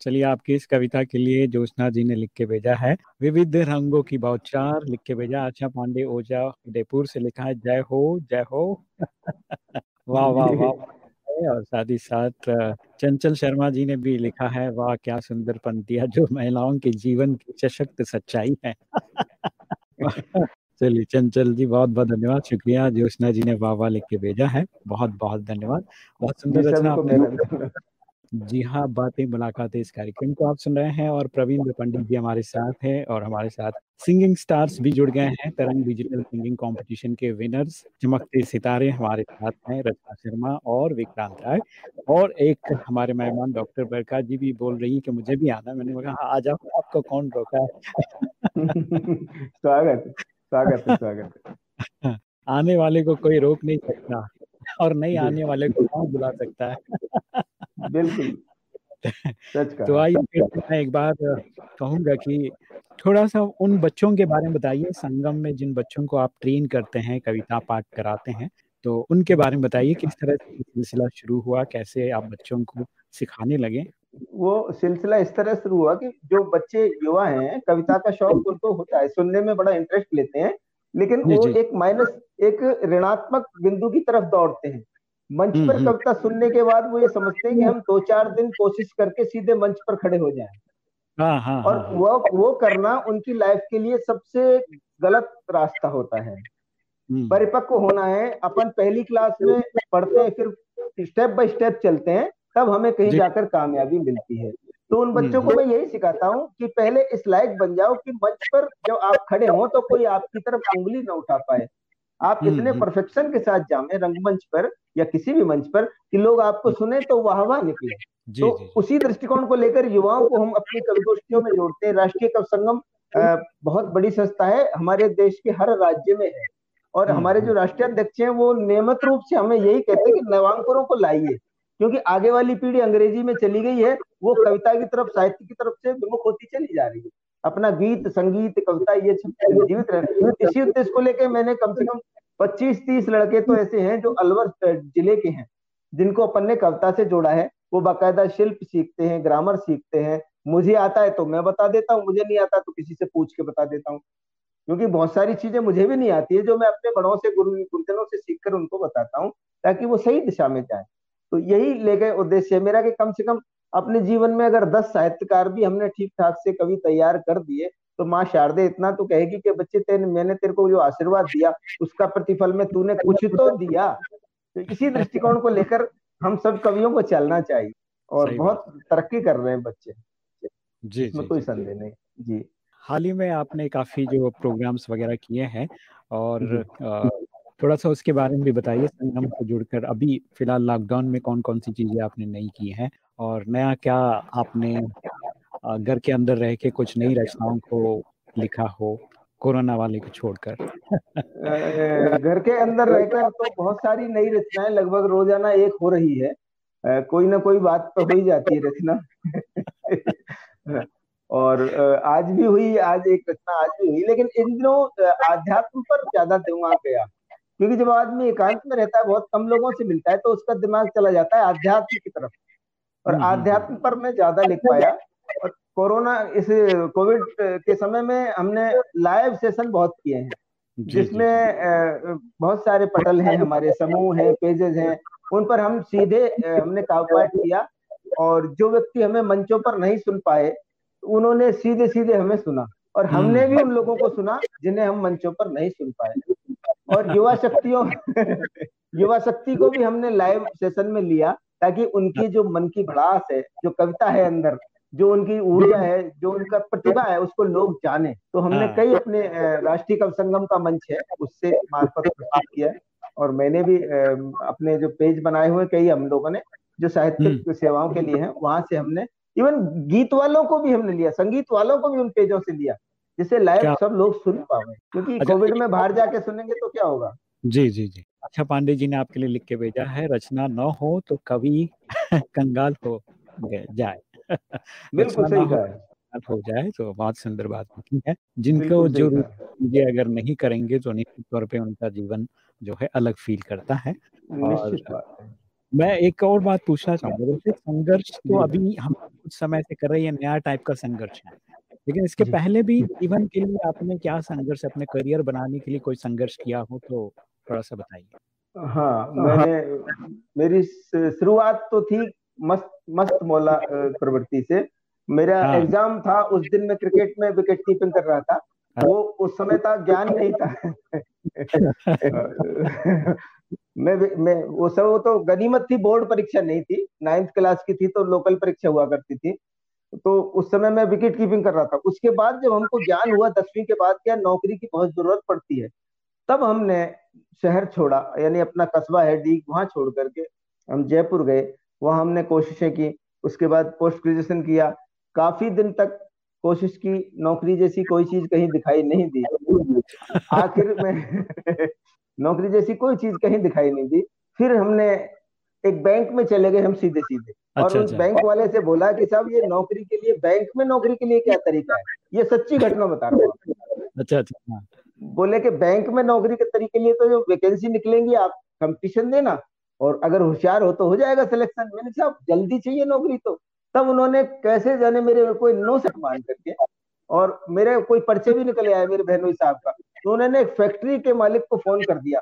चलिए आपकी इस कविता के लिए ज्योत्ना जी ने लिख के भेजा है। विविध रंगों की बौछार लिख के भेजा। आशा पांडे ओझा उदयपुर से लिखा है, जय हो जय हो। *laughs* वाह वाह वाह। और साथ ही साथ चंचल शर्मा जी ने भी लिखा है, वाह, क्या सुंदर पंक्तियाँ, जो महिलाओं के जीवन की सशक्त सच्चाई है। *laughs* चलिए चंचल जी बहुत बहुत धन्यवाद। शुक्रिया ज्योत्ना जी ने वाह वाह लिख के भेजा है। बहुत बहुत धन्यवाद। बहुत सुंदर रचना आपने जी हाँ बातें मुलाकातें इस कार्यक्रम को आप सुन रहे हैं और प्रवीण पंडित जी हमारे साथ हैं और हमारे साथ सिंगिंग स्टार्स भी जुड़ गए हैं। तरंग डिजिटल सिंगिंग कंपटीशन के विनर्स चमकते सितारे हमारे साथ हैं रचना शर्मा और विक्रांत राय। और एक हमारे मेहमान डॉक्टर बरका जी भी बोल रही है कि मुझे भी आना मैंने कहा हाँ, आ जाओ आपको कौन रोका है? *laughs* स्वागत। स्वागत है स्वागत है। *laughs* आने वाले को कोई रोक नहीं सकता और नहीं आने वाले को कौन बुला सकता है? *laughs* बिल्कुल। तो आइए मैं एक बार कहूँगा कि थोड़ा सा उन बच्चों के बारे में बताइए। संगम में जिन बच्चों को आप ट्रेन करते हैं कविता पाठ कराते हैं तो उनके बारे में बताइए किस तरह से सिलसिला शुरू हुआ? कैसे आप बच्चों को सिखाने लगे? वो सिलसिला इस तरह शुरू हुआ कि जो बच्चे युवा हैं कविता का शौक उनको होता है सुनने में बड़ा इंटरेस्ट लेते हैं लेकिन वो एक माइनस एक ऋणात्मक बिंदु की तरफ़ दौड़ते हैं। मंच हम्म, पर हम्म। कविता सुनने के बाद वो ये समझते हैं कि हम दो चार दिन कोशिश करके सीधे मंच पर खड़े हो जाएँ। हाँ, हाँ, और हाँ, वो वो करना उनकी लाइफ के लिए सबसे गलत रास्ता होता है। हम्म। परिपक्व होना है। अपन पहली क्लास में पढ़ते हैं फिर स्टेप बाय स्टेप चलते हैं। तब हमें कहीं जाकर कामयाबी मिलती है। तो उन बच्चों को मैं यही सिखाता हूँ कि पहले इस लायक बन जाओ कि मंच पर जब आप खड़े हो तो कोई आपकी तरफ़ उंगली न उठा पाए। आप इतने परफेक्शन के साथ जामे रंगमंच पर या किसी भी मंच पर कि लोग आपको सुने तो वाह वाह निकले। जी, तो जी, उसी दृष्टिकोण को लेकर युवाओं को हम अपनी कवि गोष्ठियों में जोड़ते हैं। राष्ट्रीय कवि संगम बहुत बड़ी संस्था है। हमारे देश के हर राज्य में है। और हम्म, हमारे जो हम्म। राष्ट्रीय अध्यक्ष हैं वो नियमित रूप से हमें यही कहते हैं कि नवांकुरों को लाइए। क्योंकि आगे वाली पीढ़ी अंग्रेज़ी में चली गई है, वो कविता की तरफ़, साहित्य की तरफ़ से विमुख होती चली जा रही है। अपना गीत, संगीत, कविता ये जीवित रहे इसी उद्देश्य को लेकर मैंने कम से कम पच्चीस तीस लड़के तो ऐसे हैं जो अलवर ज़िले के हैं, जिनको अपन ने कविता से जोड़ा है। वो बाकायदा शिल्प सीखते हैं, ग्रामर सीखते हैं। मुझे आता है तो मैं बता देता हूँ, मुझे नहीं आता तो किसी से पूछ के बता देता हूँ। क्योंकि बहुत सारी चीज़ें मुझे भी नहीं आती है, जो मैं अपने बड़ों से, गुरु, गुरुजनों से सीख कर उनको बताता हूँ, ताकि वो सही दिशा में जाए। तो यही लेके उद्देश्य है। मेरा कि कम से कम अपने जीवन में अगर दस साहित्यकार भी हमने ठीक ठाक से कवि तैयार कर दिए तो माँ शारदे इतना तो कहेगी कि बच्चे तेने मैंने तेरे को जो आशीर्वाद दिया उसका प्रतिफल में तूने कुछ तो दिया। तो इसी दृष्टिकोण को लेकर हम सब कवियों को चलना चाहिए और बहुत तरक्की कर रहे हैं बच्चे। जी इसमें कोई संदेह नहीं। जी। हाल ही में आपने काफ़ी जो प्रोग्राम्स वगैरह किए हैं और थोड़ा सा उसके बारे में भी बताइए संगम से जुड़कर। अभी फ़िलहाल लॉकडाउन में कौन कौन सी चीज़ें आपने नई की हैं? और नया क्या आपने घर के अंदर रह के कुछ नई रचनाओं को लिखा हो? कोरोना वाले को छोड़कर। *laughs* घर के अंदर रहकर तो बहुत सारी नई रचनाएँ लगभग रोज़ाना एक हो रही है। कोई ना कोई बात तो हो ही जाती है रचना। *laughs* और आज भी हुई, आज एक रचना आज भी हुई, लेकिन इन दिनों आध्यात्म पर ज़्यादा दिमाग गया। क्योंकि जब आदमी एकांत में रहता है बहुत कम लोगों से मिलता है तो उसका दिमाग चला जाता है आध्यात्म की तरफ़। और हम्म, हम्म, हम्म। आध्यात्म पर मैं ज़्यादा लिख पाया। और कोरोना इस कोविड के समय में हमने लाइव सेशन बहुत किए हैं जिसमें बहुत सारे पटल हैं हमारे समूह हैं पेजेस हैं उन पर हम सीधे हमने काव्यपाठ किया। और जो व्यक्ति हमें मंचों पर नहीं सुन पाए उन्होंने सीधे सीधे हमें सुना। और हमने भी उन लोगों को सुना जिन्हें हम मंचों पर नहीं सुन पाए। और युवा शक्तियों *laughs* युवा शक्ति को भी हमने लाइव सेशन में लिया ताकि उनकी जो मन की भड़ास है जो कविता है अंदर जो उनकी ऊर्जा है जो उनका प्रतिभा है उसको लोग जाने तो हमने हाँ। कई अपने राष्ट्रीय कवि संगम का मंच है उससे मार्फत प्रस्तुत किया और मैंने भी अपने जो पेज बनाए हुए कई हम लोगों ने जो साहित्यिक हम्म। सेवाओं के लिए है वहाँ से हमने इवन गीत वालों को भी हमने लिया संगीत वालों को भी उन पेजों से लिया जिससे लाइव सब लोग सुन पाए क्योंकि अच्छा, कोविड में बाहर जाके सुनेंगे तो क्या होगा? जी जी जी। अच्छा पांडे जी ने आपके लिए लिख के भेजा है रचना न हो तो कवि *laughs* कंगाल हो जाए। *laughs* बिल्कुल सही कहा। हो जाए तो बहुत सुंदर बात होती है। जिनको जो मुझे अगर नहीं करेंगे तो निश्चित तौर पे उनका जीवन जो है अलग फील करता है। और मैं एक और बात पूछना चाहूँगा जैसे संघर्ष तो अभी हम कुछ समय से कर रहे हैं नया टाइप का संघर्ष है? लेकिन इसके पहले भी जीवन के लिए आपने क्या संघर्ष अपने करियर बनाने के लिए कोई संघर्ष किया हो तो थोड़ा सा बताइए। हाँ मैंने मेरी शुरुआत तो थी मस्त मस्त मौला प्रवृत्ति से। मेरा हाँ। एग्ज़ाम था उस दिन मैं क्रिकेट में विकेट कीपिंग कर रहा था। हाँ। वो उस समय था ज्ञान नहीं था। मैं मैं वो सब वो तो गनीमत थी बोर्ड परीक्षा नहीं थी। नाइन्थ क्लास की थी तो लोकल परीक्षा हुआ करती थी। तो उस समय मैं विकेट कीपिंग कर रहा था। उसके बाद जब हमको ज्ञान हुआ, दसवीं के बाद क्या नौकरी की बहुत ज़रूरत पड़ती है, तब हमने शहर छोड़ा, यानी अपना कस्बा है डी वहाँ छोड़ करके हम जयपुर गए। वहाँ हमने कोशिशें की, उसके बाद पोस्ट ग्रेजुएशन किया। काफ़ी दिन तक कोशिश की, नौकरी जैसी कोई चीज़ कहीं दिखाई नहीं दी। आखिर में *laughs* नौकरी जैसी कोई चीज़ कहीं दिखाई नहीं दी। फिर हमने एक बैंक में चले गए हम सीधे सीधे और अच्छा, उस अच्छा। बैंक वाले से बोला कि साहब ये नौकरी के लिए बैंक में नौकरी के लिए क्या तरीका है? ये सच्ची घटना बता रहा हूँ अच्छा अच्छा हाँ। बोले कि बैंक में नौकरी के तरीके लिए तो जो वैकेंसी निकलेंगी आप कंपटीशन देना। और अगर होशियार हो तो हो जाएगा सिलेक्शन मैंने साहब जल्दी चाहिए नौकरी तो। तब उन्होंने कैसे जाने मेरे कोई नो सेट मान करके और मेरे कोई पर्चे भी निकले आए मेरे बहनोई साहब का। तो उन्होंने एक फैक्ट्री के मालिक को फ़ोन कर दिया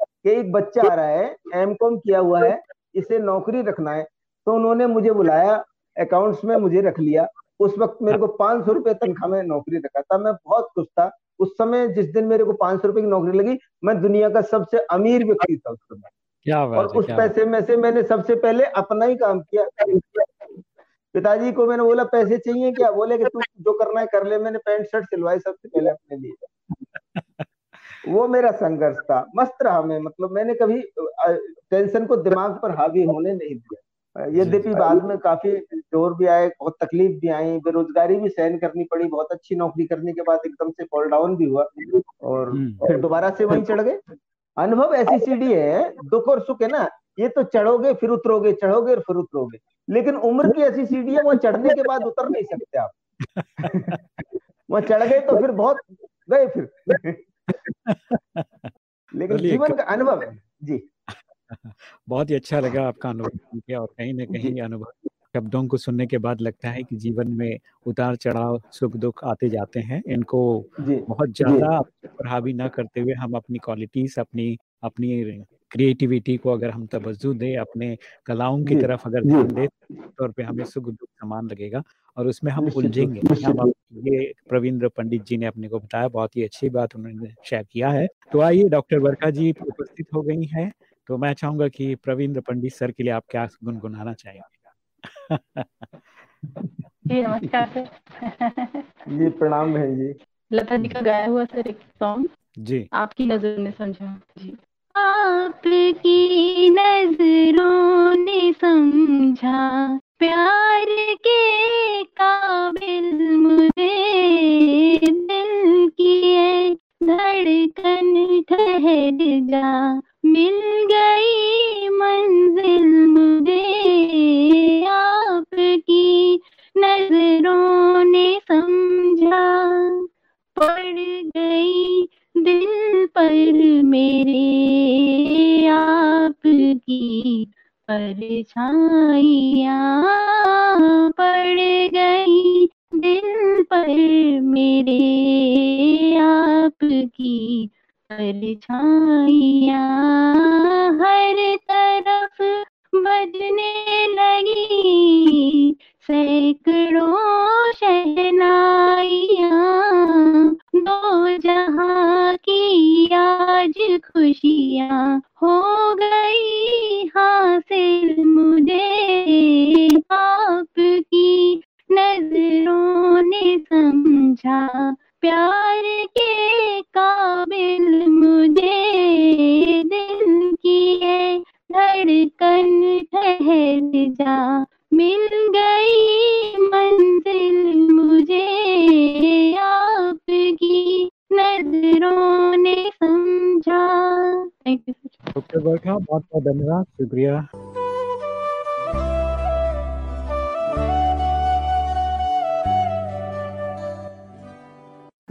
कि एक बच्चा आ रहा है एम कॉम किया हुआ है इसे नौकरी रखना है। तो उन्होंने मुझे बुलाया अकाउंट्स में मुझे रख लिया। उस वक्त मेरे को पाँच सौ रुपए तनख्वाह में नौकरी रखा था। मैं बहुत खुश था। उस समय जिस दिन मेरे को पाँच सौ रुपए की नौकरी लगी मैं दुनिया का सबसे अमीर व्यक्ति था उस समय। क्या बात और उस पैसे में से मैंने सबसे पहले अपना ही काम किया। पिताजी को मैंने बोला पैसे चाहिए क्या? बोले कि तू जो करना है कर ले। मैंने पैंट शर्ट सिलवाई सबसे पहले अपने लिए। वो मेरा संघर्ष था। मस्त रहा मैं मतलब मैंने कभी टेंशन को दिमाग पर हावी होने नहीं दिया। यद्यपि बाद में काफ़ी ज़ोर भी आए बहुत तकलीफ़ भी आई बेरोजगारी भी सहन करनी पड़ी बहुत अच्छी नौकरी करने के बाद एकदम से फॉल डाउन भी हुआ। और हम्म। फिर दोबारा से वहीं चढ़ गए। अनुभव ऐसी सीढ़ी है दुख और सुख है ना ये तो चढ़ोगे फिर उतरोगे चढ़ोगे और फिर उतरोगे। लेकिन उम्र की ऐसी सीढ़ी है वो चढ़ने के बाद उतर नहीं सकते आप। *laughs* वहाँ चढ़ गए तो फिर बहुत गए फिर। *laughs* लेकिन जीवन का अनुभव है। जी। बहुत ही अच्छा लगा आपका अनुभव और कहीं ना कहीं अनुभव शब्दों को सुनने के बाद लगता है कि जीवन में उतार चढ़ाव सुख दुख आते जाते हैं। इनको बहुत ज़्यादा हावी ना करते हुए हम अपनी क्वालिटीज अपनी अपनी क्रिएटिविटी को अगर हम तवज्जो दें अपने कलाओं की तरफ़ अगर ध्यान दें तौर पे हमें सुख दुख समान लगेगा और उसमें हम उलझेंगे। हम ये प्रवीन्द्र पंडित जी ने अपने को बताया बहुत ही अच्छी बात उन्होंने शेयर किया है। तो आइए डॉक्टर वर्षा जी उपस्थित हो गई हैं। तो मैं चाहूँगा कि प्रवीन्द्र पंडित सर के लिए आप क्या गुनगुनाना चाहेंगे जी नमस्कार सर। जी प्रणाम है जी। लता जी का गाया हुआ सर एक सॉन्ग जी। आपकी नज़र में समझा जी। आपकी नज़रों ने समझा प्यार के काबिल मुझे दिल की है धड़कन ठहर जा। मिल गई मंजिल मुझे आपकी। नज़रों ने समझा, पड़ गई दिल पर मेरे आपकी। परछाइया पड़ गई दिल पर मेरे आपकी। परछाइया हर तरफ़ बजने लगी। सैकड़ों शहनाइया, दो जहाँ की आज खुशियाँ हो गई। हासिल मुझे आपकी नज़रों ने समझा प्यार के काबिल मुझे दिल की है। धड़कन ठहर जा। मिल गई मंजिल मुझे आपकी। नज़रों ने समझा। थैंक यू डॉक्टर बहुत बहुत धन्यवाद। शुक्रिया।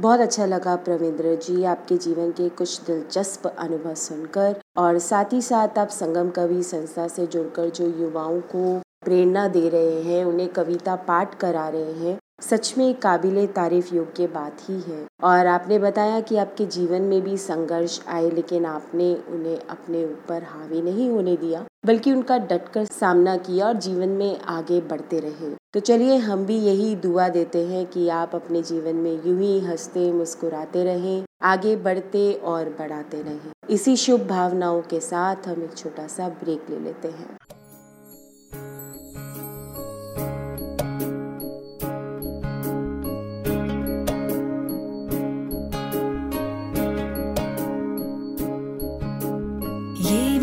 बहुत अच्छा लगा प्रविंद्र जी आपके जीवन के कुछ दिलचस्प अनुभव सुनकर और साथ ही साथ आप संगम कवि संस्था से जुड़कर जो युवाओं को प्रेरणा दे रहे हैं, उन्हें कविता पाठ करा रहे हैं सच में काबिल तारीफ़ योग्य बात ही है। और आपने बताया कि आपके जीवन में भी संघर्ष आए, लेकिन आपने उन्हें अपने ऊपर हावी नहीं होने दिया, बल्कि उनका डटकर सामना किया और जीवन में आगे बढ़ते रहे। तो चलिए, हम भी यही दुआ देते हैं कि आप अपने जीवन में यूँ ही हँसते, मुस्कुराते रहें, आगे बढ़ते और बढ़ाते रहें। इसी शुभ भावनाओं के साथ हम एक छोटा सा ब्रेक ले लेते हैं।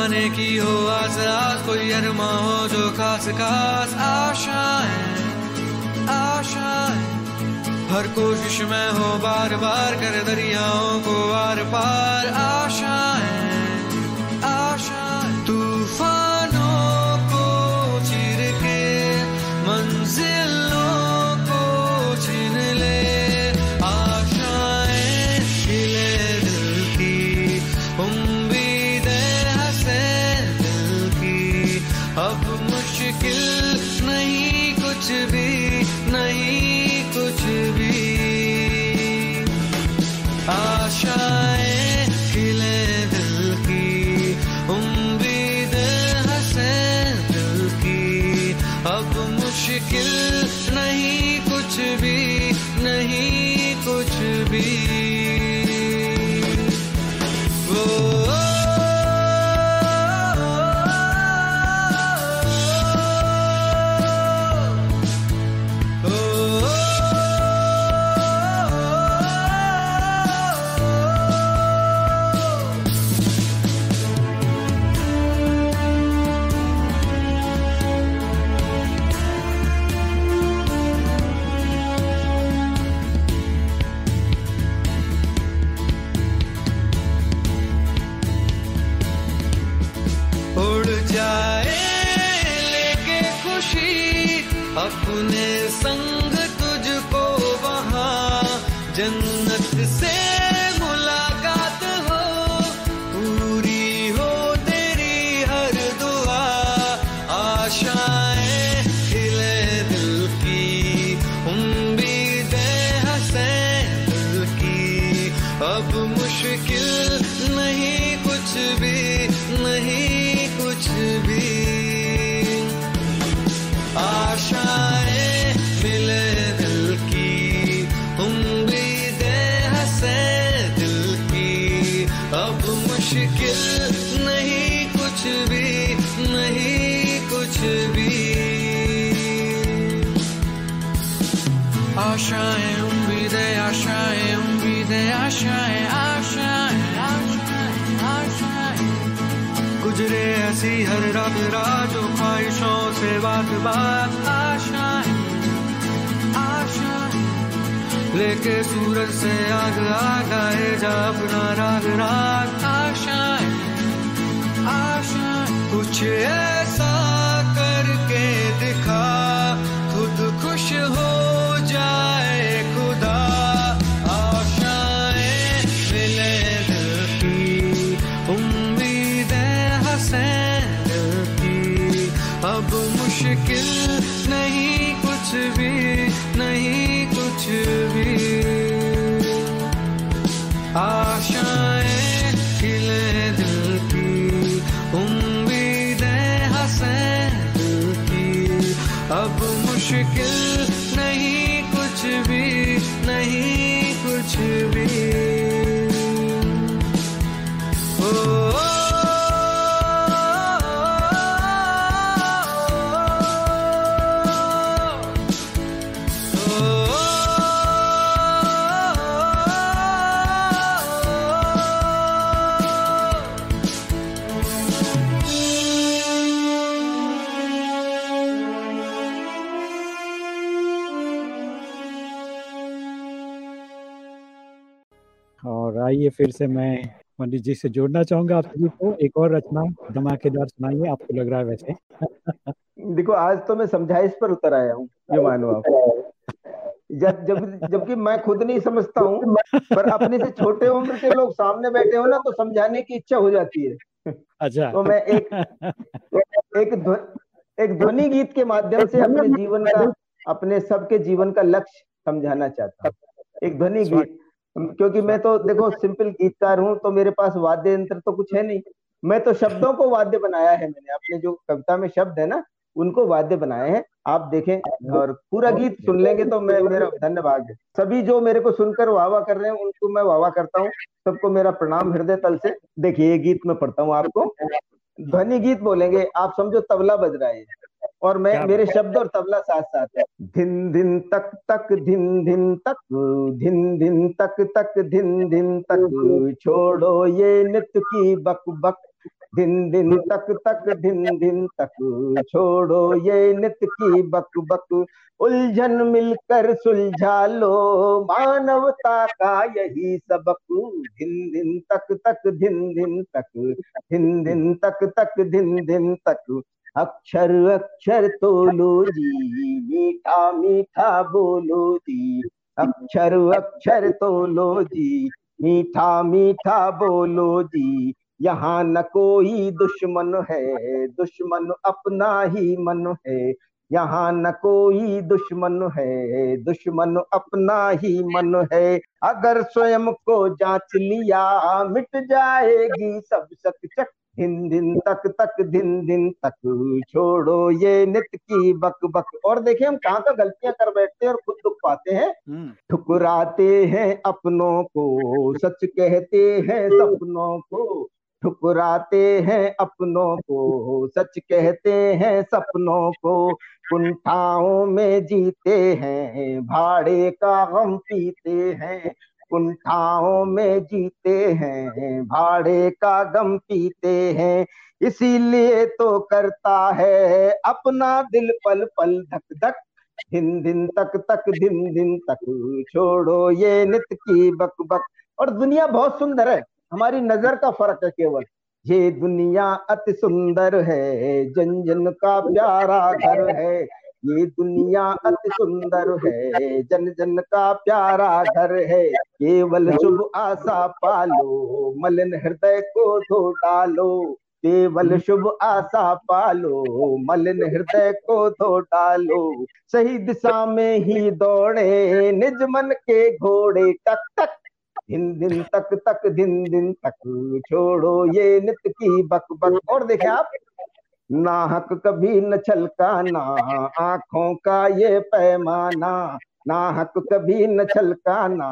पाने की हो, आज रात कोई अरमा हो जो खास खास आशाएँ आशाएँ हर कोशिश में हो बार बार कर दरियाओं को आर पार आशाएँ गुजरे ऐसी हर रात रात जो ख्वाहिशों से बात बात। लेके सूरज से आग आग आए जा अपना राग राग। आशाएँ कुछ ऐसा कुछ भी नहीं कुछ भी। आइए फिर से मैं पंडित जी से जोड़ना चाहूँगा आप सभी को। एक और रचना धमाकेदार सुनाइए आपको लग रहा है वैसे। *laughs* देखो आज तो मैं समझाइश पर उतर आया हूँ ये मानो आप। जब जब जबकि मैं खुद नहीं समझता हूँ पर अपने से छोटे उम्र के लोग सामने बैठे हो ना तो समझाने की इच्छा हो जाती है। अच्छा। तो मैं एक एक एक ध्वनि गीत के माध्यम से अपने जीवन का अपने सबके जीवन का लक्ष्य समझाना चाहता हूँ। एक ध्वनि गीत। क्योंकि मैं तो देखो सिंपल गीतकार हूँ तो मेरे पास वाद्य यंत्र तो कुछ है नहीं। मैं तो शब्दों को वाद्य बनाया है मैंने। अपने जो कविता में शब्द है ना उनको वाद्य बनाए हैं। आप देखें और पूरा गीत सुन लेंगे तो मैं मेरा धन्यवाद। है सभी जो मेरे को सुनकर वाहवा कर रहे हैं उनको मैं वाहवा करता हूँ। सबको मेरा प्रणाम हृदय तल से। देखिए ये गीत मैं पढ़ता हूँ आपको। ध्वनि गीत बोलेंगे। आप समझो तबला बज रहा है। और मैं मेरे शब्द और तबला साथ साथ है धिन धिन तक तक धिन धिन तक धिन धिन तक तक धिन धिन तक छोड़ो ये नित्य की बक बक दिन दिन तक तक दिन दिन तक छोड़ो ये नित की बक बक उलझन मिलकर सुलझा लो मानवता का यही सबक दिन दिन तक तक दिन दिन तक दिन दिन तक तक दिन दिन तक अक्षर अक्षर तोलो जी, मीठा मीठा बोलो जी। अक्षर अक्षर तोलो जी, मीठा मीठा बोलो जी। यहाँ न कोई दुश्मन है, दुश्मन अपना ही मन है। यहाँ न कोई दुश्मन है, दुश्मन अपना ही मन है। अगर स्वयं को जाँच लिया, मिट जाएगी सब शक दिन दिन तक तक दिन दिन तक। छोड़ो ये नित की बक बक। और देखिए हम कहाँ का गलतियाँ कर बैठते हैं और खुद दुख पाते हैं। ठुकराते हैं अपनों को सच कहते हैं सपनों को। ठुकराते हैं अपनों को सच कहते हैं सपनों को। कुंठाओं में जीते हैं भाड़े का गम पीते हैं। कुंठाओं में जीते हैं, भाड़े का गम पीते हैं। इसीलिए तो करता है अपना दिल पल पल धक धक। दिन दिन तक तक, दिन दिन तक छोड़ो ये नित की बक बक। और दुनिया बहुत सुंदर है, हमारी नज़र का फ़र्क है केवल। ये दुनिया अति सुंदर है, जन जन का प्यारा घर है। ये दुनिया अति सुंदर है, जन जन का प्यारा घर है। केवल शुभ आशा पालो, मलिन हृदय को धो डालो। केवल शुभ आशा पालो, मलिन हृदय को धो डालो। सही दिशा में ही दौड़े, निज मन के घोड़े। टक टक, दिन दिन तक तक, दिन दिन तक छोड़ो ये नित की बक बक। और देखे आप ना हक कभी न छलकाना आँखों का ये पैमाना ना हक कभी न छलकाना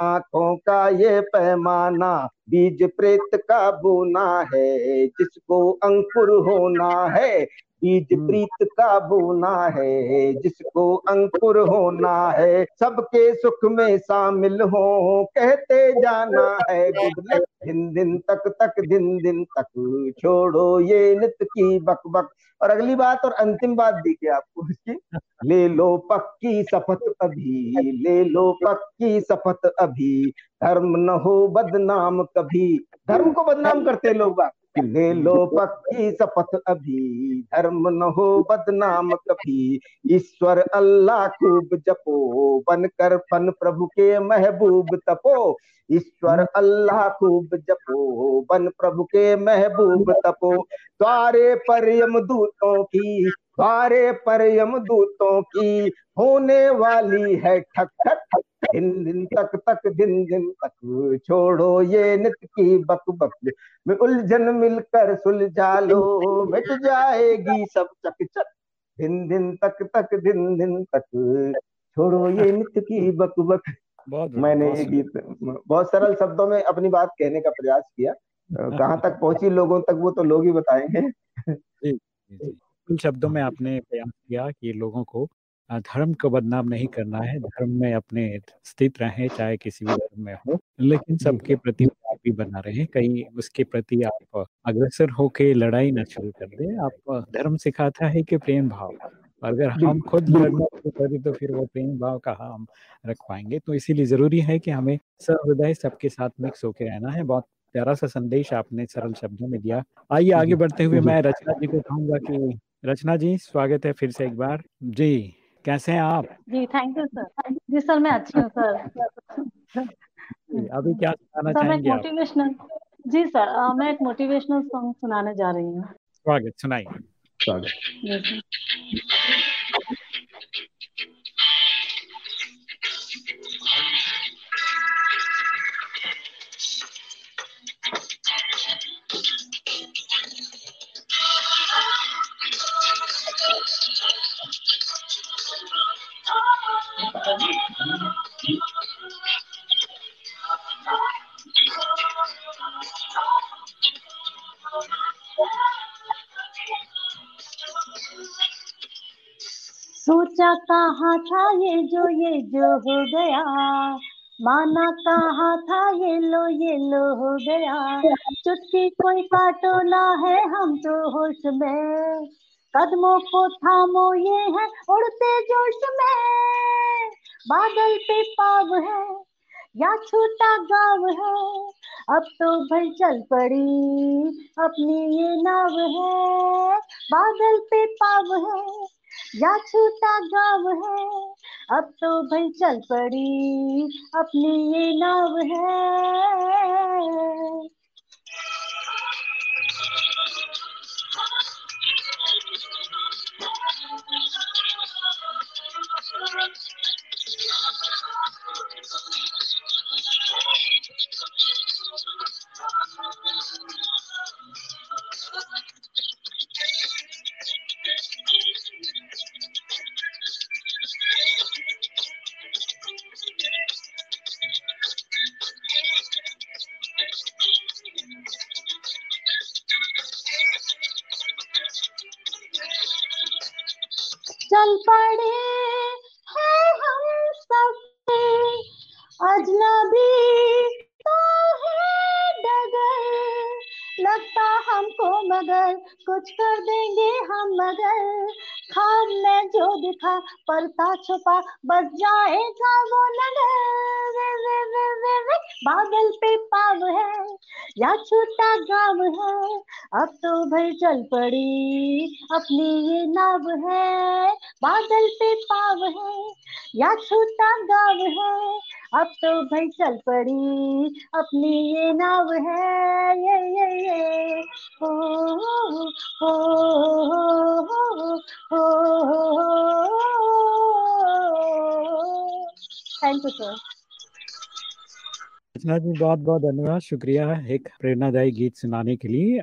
आँखों का ये पैमाना बीज प्रेत का बोना है जिसको अंकुर होना है बीज प्रीत का बोना है जिसको अंकुर होना है सबके सुख में शामिल हो कहते जाना है गुड लक दिन दिन तक तक दिन दिन तक छोड़ो ये नित की बक बक। और अगली बात और अंतिम बात देखिए आपको इसकी ले लो पक्की शपथ अभी ले लो पक्की शपथ अभी। धर्म न हो बदनाम कभी। धर्म को बदनाम करते लोग ले लो पक्की शपथ अभी। धर्म न हो बदनाम कभी। ईश्वर अल्लाह खूब जपो। बनकर फन प्रभु के महबूब तपो। ईश्वर अल्लाह खूब जपो। बन प्रभु के महबूब तपो। द्वारे पर यम दूतों की द्वारे पर यम दूतों की होने वाली है ठक ठक दिन दिन तक तक दिन दिन तक। छोड़ो ये नित की बक बक। में उलझन मिलकर सुलझा लो मिट जाएगी सब चक चक। दिन दिन तक तक दिन दिन तक। छोड़ो ये नित की बक बक। बहुत मैंने ये गीत बहुत सरल शब्दों में अपनी बात कहने का प्रयास किया। *laughs* कहाँ तक पहुँची लोगों तक वो तो लोग ही बताएँगे। जी शब्दों में आपने प्रयास किया कि लोगों को धर्म को बदनाम नहीं करना है धर्म में अपने स्थित रहें चाहे किसी भी धर्म में हो लेकिन सबके प्रति आप भी बना रहे। कहीं उसके प्रति आप अग्रसर होके लड़ाई ना शुरू कर दे। आप धर्म सिखाता है कि प्रेम भाव। अगर हम खुद लड़ना शुरू करें तो फिर वो प्रेम भाव कहाँ हम रख पाएँगे? तो इसीलिए ज़रूरी है कि हमें सहृदय सबके साथ मिक्स होके रहना है। बहुत प्यारा सा संदेश आपने सरल शब्दों में दिया। आइए आगे बढ़ते हुए मैं रचना जी को कहूँगा कि रचना जी स्वागत है फिर से एक बार। जी कैसे हैं आप? जी थैंक यू सर जी सर मैं अच्छी हूँ सर अभी क्या सुनाना सर चाहेंगे आप? मोटिवेशनल जी सर आ, मैं एक मोटिवेशनल सॉन्ग सुनाने जा रही हूँ। स्वागत सुनाइए। स्वागत। सोचा कहाँ था ये जो ये जो हो गया। माना कहा था ये लो ये लो हो गया। चुटकी कोई काटो ना है, हम तो होश में। कदमों को थामो, ये है उड़ते जोश में। बादल पे पाव है या छोटा गाँव है? अब तो भल चल पड़ी अपनी ये नाव है। बादल पे पाव है या छोटा गाँव है? अब तो भल चल पड़ी अपनी ये नाव है। परता छुपा बस जाएगा वो नगर बादल पे पाव है या छोटा गाँव है अब तो भाई चल पड़ी अपनी ये नाव है बादल पे पाव है या छोटा गाँव है अब तो भाई चल पड़ी अपनी ये नाव है ये ये ये हो हो हो हो हो thank you sir Rachna ji बहुत बहुत धन्यवाद। शुक्रिया एक प्रेरणादायी गीत सुनाने के लिए।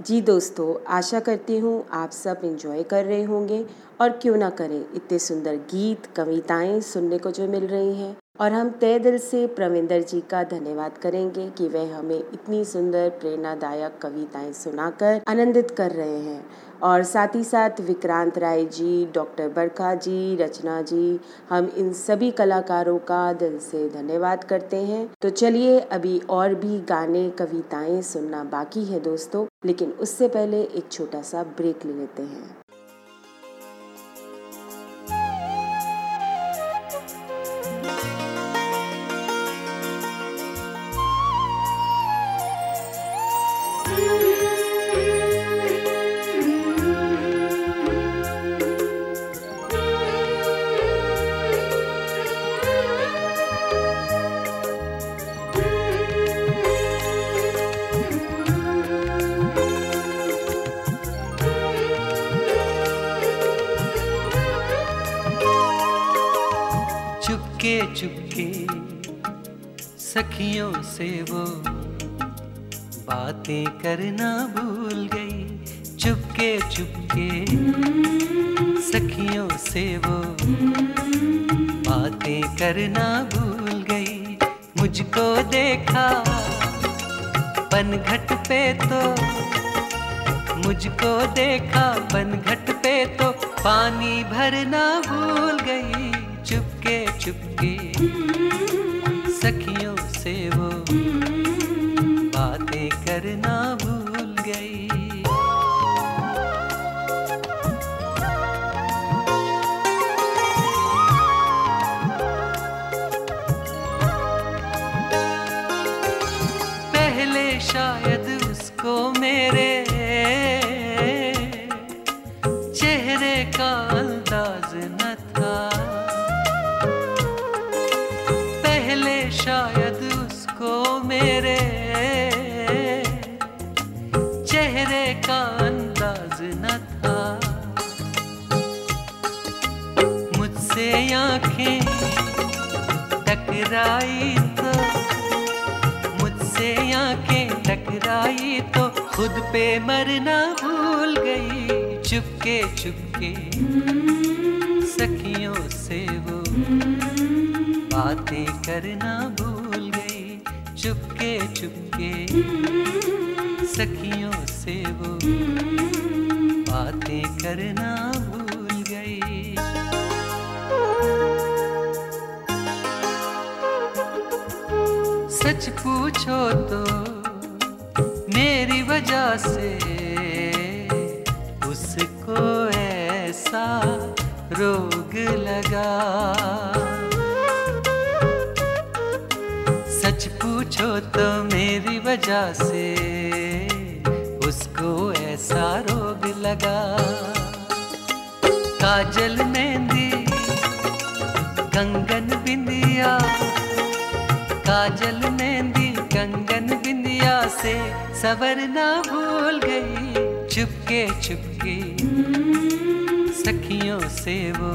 जी दोस्तों आशा करती हूँ आप सब इंजॉय कर रहे होंगे और क्यों ना करें इतने सुंदर गीत कविताएँ सुनने को जो मिल रही हैं। और हम तय दिल से प्रविंदर जी का धन्यवाद करेंगे कि वह हमें इतनी सुंदर, प्रेरणादायक कविताएँ सुनाकर आनंदित कर रहे हैं। और साथ ही साथ विक्रांत राय जी, डॉक्टर बरखा जी, रचना जी, हम इन सभी कलाकारों का दिल से धन्यवाद करते हैं। तो चलिए अभी और भी गाने, कविताएँ सुनना बाकी है दोस्तों, लेकिन उससे पहले एक छोटा सा ब्रेक ले लेते हैं। सखियों से वो बातें करना भूल गई। चुपके चुपके सखियों से वो बातें करना भूल गई। मुझको देखा पनघट पे तो मुझको देखा पनघट पे तो पानी भरना भूल गई। चुपके चुपके सखियों का अंदाज न था। मुझसे आँखें टकराई तो मुझसे आँखें टकराई तो खुद पे मरना भूल गई, चुपके चुपके। सखियों से वो बातें करना भूल गई, चुपके चुपके। सखियों से वो बातें करना भूल गई। सच पूछो तो मेरी वजह से उसको ऐसा रोग लगा। सच पूछो तो मेरी वजह से उसको ऐसा रोग लगा। काजल मेहंदी कंगन बिंदिया काजल मेहंदी कंगन बिंदिया से सवरना भूल गई। चुपके चुपके सखियों से वो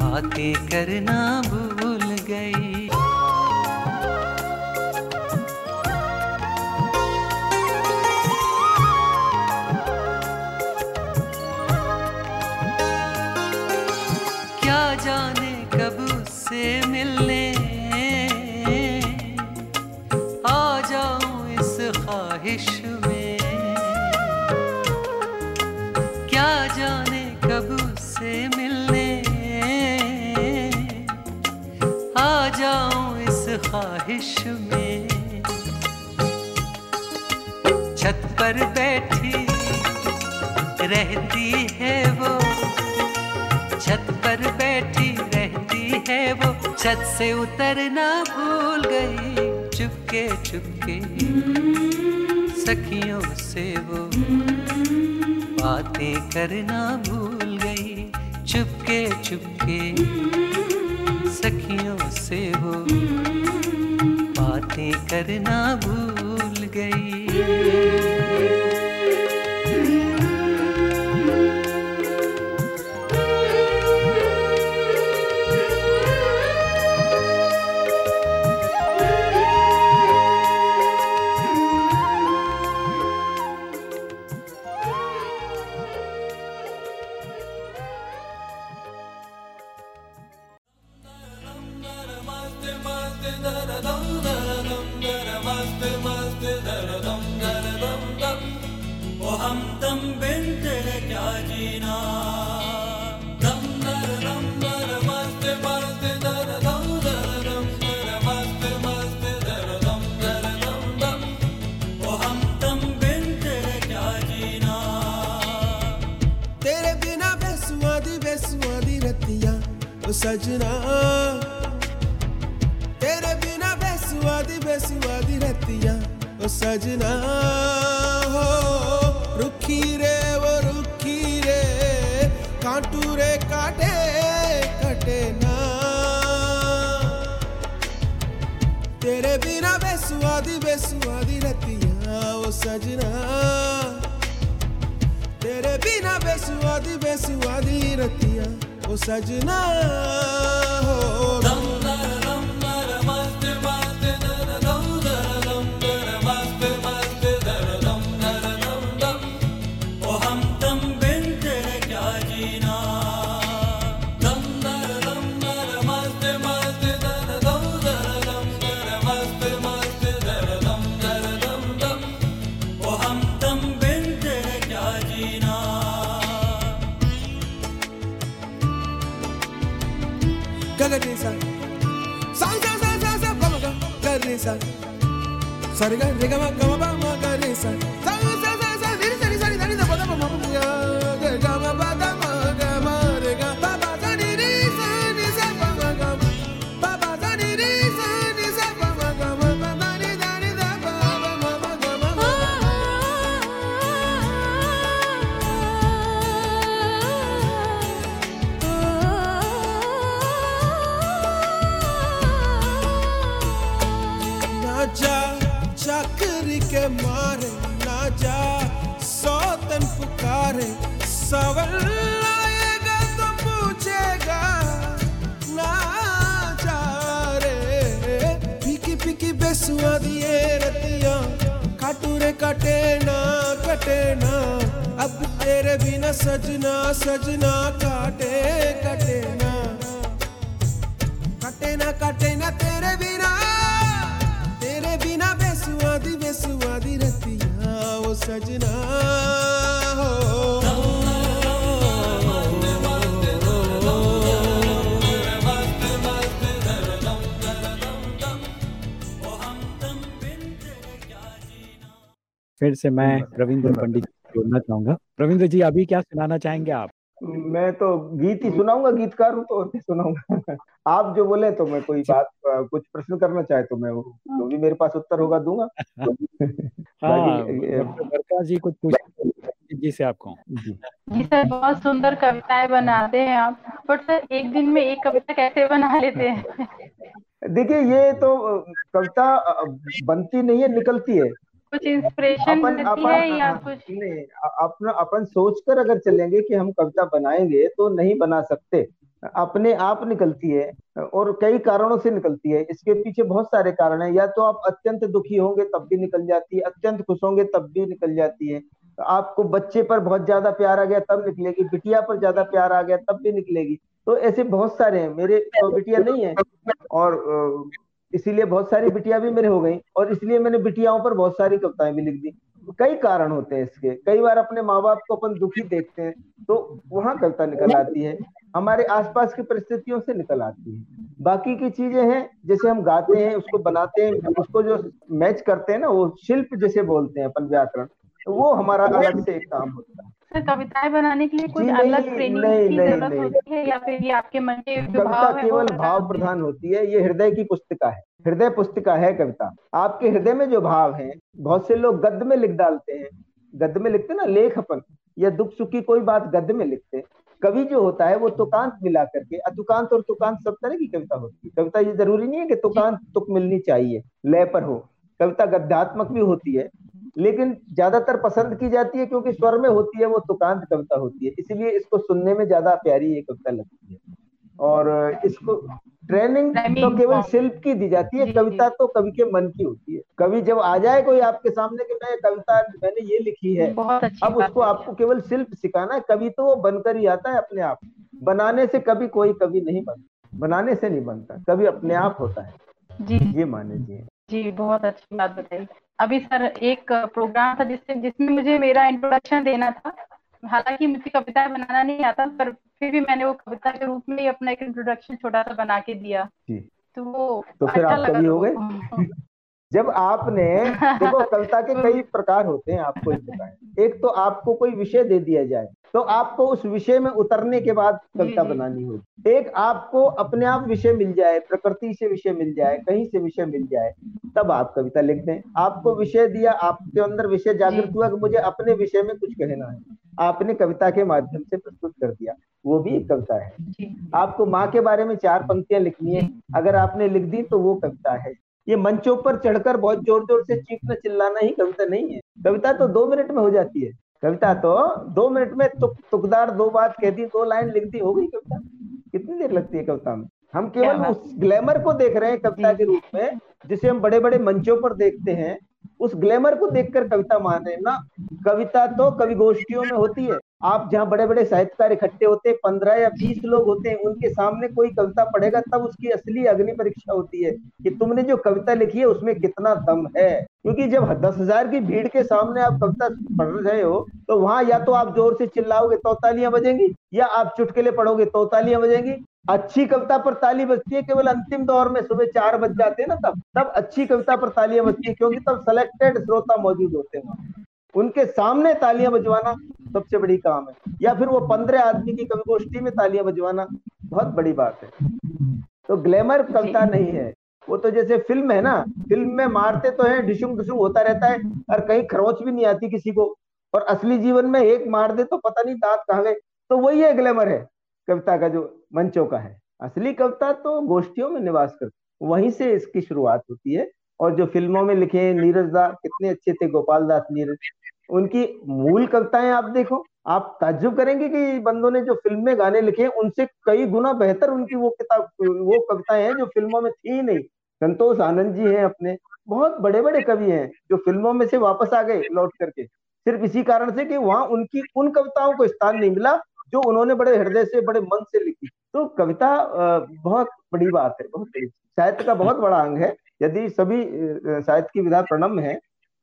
बातें करना भूल गई। ख्वाहिश में। छत पर बैठी रहती है वो। छत पर बैठी रहती है वो। छत से उतरना भूल गई, चुपके चुपके। सखियों से वो। बातें करना भूल गई, चुपके चुपके। सखियों से वो। करना भूल गई। तेरे बिना बेसुआदी बेसुआदी रतिया ओ सजना। तेरे बिना बेसुआदी बेसुआदी रतिया ओ सजना। हो सा रे तेरे बिना सजना सजना काटे, कटे ना। कटे ना कटे ना तेरे बिना। तेरे बिना बेसुआदी बेसुआदी रतिया वो सजना। हो फिर से मैं रविंद्र पंडित जोड़ना चाहूँगा। रविंद्र जी अभी क्या सुनाना चाहेंगे आप? मैं तो गीत ही सुनाऊँगा गीतकार हूँ तो और क्या सुनाऊँगा? *laughs* आप जो बोले तो मैं कोई बात *laughs* कुछ प्रश्न करना चाहे तो मैं जो भी मेरे पास उत्तर होगा दूँगा। *laughs* हाँ जी कुछ पूछ जी से आपको। जी। जी सर बहुत सुंदर कविताएँ बनाते हैं आप बट सर एक दिन में एक कविता कैसे बना लेते हैं? देखिए ये तो कविता बनती नहीं है निकलती है। कुछ इंस्पिरेशन अपन, अपन, है या हाँ, कुछ? नहीं अपना अपन सोचकर अगर चलेंगे कि हम कविता बनाएँगे तो नहीं बना सकते। अपने आप निकलती है और कई कारणों से निकलती है। इसके पीछे बहुत सारे कारण हैं। या तो आप अत्यंत दुखी होंगे तब भी निकल जाती है। अत्यंत खुश होंगे तब भी निकल जाती है। आपको बच्चे पर बहुत ज़्यादा प्यार आ गया तब निकलेगी। बिटिया पर ज़्यादा प्यार आ गया तब भी निकलेगी। तो ऐसे बहुत सारे हैं। मेरे तो बिटिया नहीं है। और इसीलिए बहुत सारी बिटिया भी मेरे हो गई और इसलिए मैंने बिटियाओं पर बहुत सारी कविताएँ भी लिख दी। कई कारण होते हैं इसके। कई बार अपने माँ बाप को अपन दुखी देखते हैं तो वहाँ कविता निकल आती है। हमारे आसपास की परिस्थितियों से निकल आती है। बाकी की चीज़ें हैं, जैसे हम गाते हैं, उसको बनाते हैं, उसको जो मैच करते हैं ना, वो शिल्प जैसे बोलते हैं अपन व्याकरण तो वो हमारा अलग से एक काम होता है। सर कविताएँ बनाने के लिए कुछ अलग ट्रेनिंग की ज़रूरत होती है या फिर ये आपके मन के कविता केवल भाव प्रधान होती है ये हृदय की पुस्तिका है। हृदय पुस्तिका है कविता। आपके हृदय में जो भाव है बहुत से लोग गद्य में लिख डालते हैं। गद्य में लिखते ना लेख अपन या दुख सुख की कोई बात गद्य में लिखते कवि जो होता है वो तुकांत मिला करके अतुकांत और तुकांत सब तरह की कविता होती है। कविता ये ज़रूरी नहीं है कि तुकांत तुक मिलनी चाहिए लय पर हो। कविता गद्यात्मक भी होती है लेकिन ज़्यादातर पसंद की जाती है क्योंकि स्वर में होती है वो तुकांत कविता होती है। इसलिए इसको सुनने में ज़्यादा प्यारी ये कविता लगती है। और इसको ट्रेनिंग तो केवल शिल्प की दी जाती है कविता तो कवि के मन की होती है। कवि जब आ जाए कोई आपके सामने कि मैं कविता मैंने ये लिखी है अब उसको आपको केवल शिल्प सिखाना है। कवि तो वो बनकर ही आता है अपने आप। बनाने से कभी कोई कवि नहीं बनता। बनाने से नहीं बनता। कभी अपने आप होता है। जी। ये मान लीजिए जी बहुत अच्छी बात बताई। अभी सर एक प्रोग्राम था जिससे जिसमें मुझे मेरा इंट्रोडक्शन देना था। हालाँकि मुझे कविता बनाना नहीं आता पर फिर भी मैंने वो कविता के रूप में ही अपना एक इंट्रोडक्शन छोटा सा बना के दिया। तो वो तो फिर अच्छा आप कवि हो गए? जब आपने देखो *laughs* कविता के कई प्रकार होते हैं आपको बताएँ। एक तो आपको कोई विषय दे दिया जाए तो आपको उस विषय में उतरने के बाद कविता बनानी होगी एक आपको अपने आप विषय मिल जाए प्रकृति से विषय मिल जाए कहीं से विषय मिल जाए तब आप कविता लिख दें। आपको विषय दिया आपके अंदर विषय जागृत हुआ कि मुझे अपने विषय में कुछ कहना है। आपने कविता के माध्यम से प्रस्तुत कर दिया। वो भी एक कविता है। आपको माँ के बारे में चार पंक्तियाँ लिखनी है। अगर आपने लिख दी तो वो कविता है। ये मंचों पर चढ़कर बहुत ज़ोर ज़ोर से चीखना चिल्लाना ही कविता नहीं है। कविता तो दो मिनट में हो जाती है। कविता तो दो मिनट में तुक तुकदार दो बात कह दी दो लाइन लिख दी हो गई कविता। कितनी देर लगती है कविता में? हम केवल उस ग्लैमर को देख रहे हैं कविता के रूप में जिसे हम बड़े बड़े मंचों पर देखते हैं। उस ग्लैमर को देखकर कविता मान रहे हैं ना कविता तो कवि गोष्ठियों में होती है। आप जहाँ बड़े बड़े साहित्यकार इकट्ठे होते हैं, पंद्रह या बीस लोग होते हैं, उनके सामने कोई कविता पढ़ेगा, तब उसकी असली अग्नि परीक्षा होती है कि तुमने जो कविता लिखी है, उसमें कितना दम है। क्योंकि जब दस हज़ार की भीड़ के सामने आप कविता पढ़ रहे हो तो वहाँ या तो आप ज़ोर से चिल्लाओगे तो तालियाँ बजेंगी, या आप चुटकले पढ़ोगे तो तालियाँ बजेंगी। अच्छी कविता पर ताली बजती है, केवल अंतिम दौर में सुबह चार बज जाते हैं ना तब तब अच्छी कविता पर तालियाँ बजती है, क्योंकि तब सेलेक्टेड श्रोता मौजूद होते हैं उनके सामने तालियाँ बजवाना सबसे बड़ी काम है। या फिर वो पंद्रह आदमी की कवि गोष्ठी में तालियाँ बजवाना बहुत बड़ी बात है। तो ग्लैमर कविता नहीं है। वो तो जैसे फ़िल्म है ना फ़िल्म में मारते तो है डिशुम डिशुम होता रहता है और कहीं खरोच भी नहीं आती किसी को। और असली जीवन में एक मार दे तो पता नहीं दांत कहाँ गए। तो वही है ग्लैमर है कविता का जो मंचों का है। असली कविता तो गोष्ठियों में निवास करती वहीं से इसकी शुरुआत होती है। और जो फ़िल्मों में लिखे हैं नीरज दा, कितने अच्छे थे गोपाल दास नीरज। उनकी मूल कविताएँ आप देखो, आप ताज्जुब करेंगे कि बंदों ने जो फ़िल्म में गाने लिखे हैं, उनसे कई गुना बेहतर उनकी वो किताब, वो कविताएँ हैं जो फ़िल्मों में थी नहीं। संतोष आनंद जी हैं अपने, बहुत बड़े बड़े कवि हैं जो फ़िल्मों में से वापस आ गए लौट करके। सिर्फ़ इसी कारण से कि वहाँ उनकी, उन कविताओं को स्थान नहीं मिला जो उन्होंने बड़े हृदय से बड़े मन से लिखी। तो कविता बहुत बड़ी बात है बहुत बड़ी साहित्य का बहुत बड़ा अंग है। यदि सभी साहित्य की विधा प्रणम है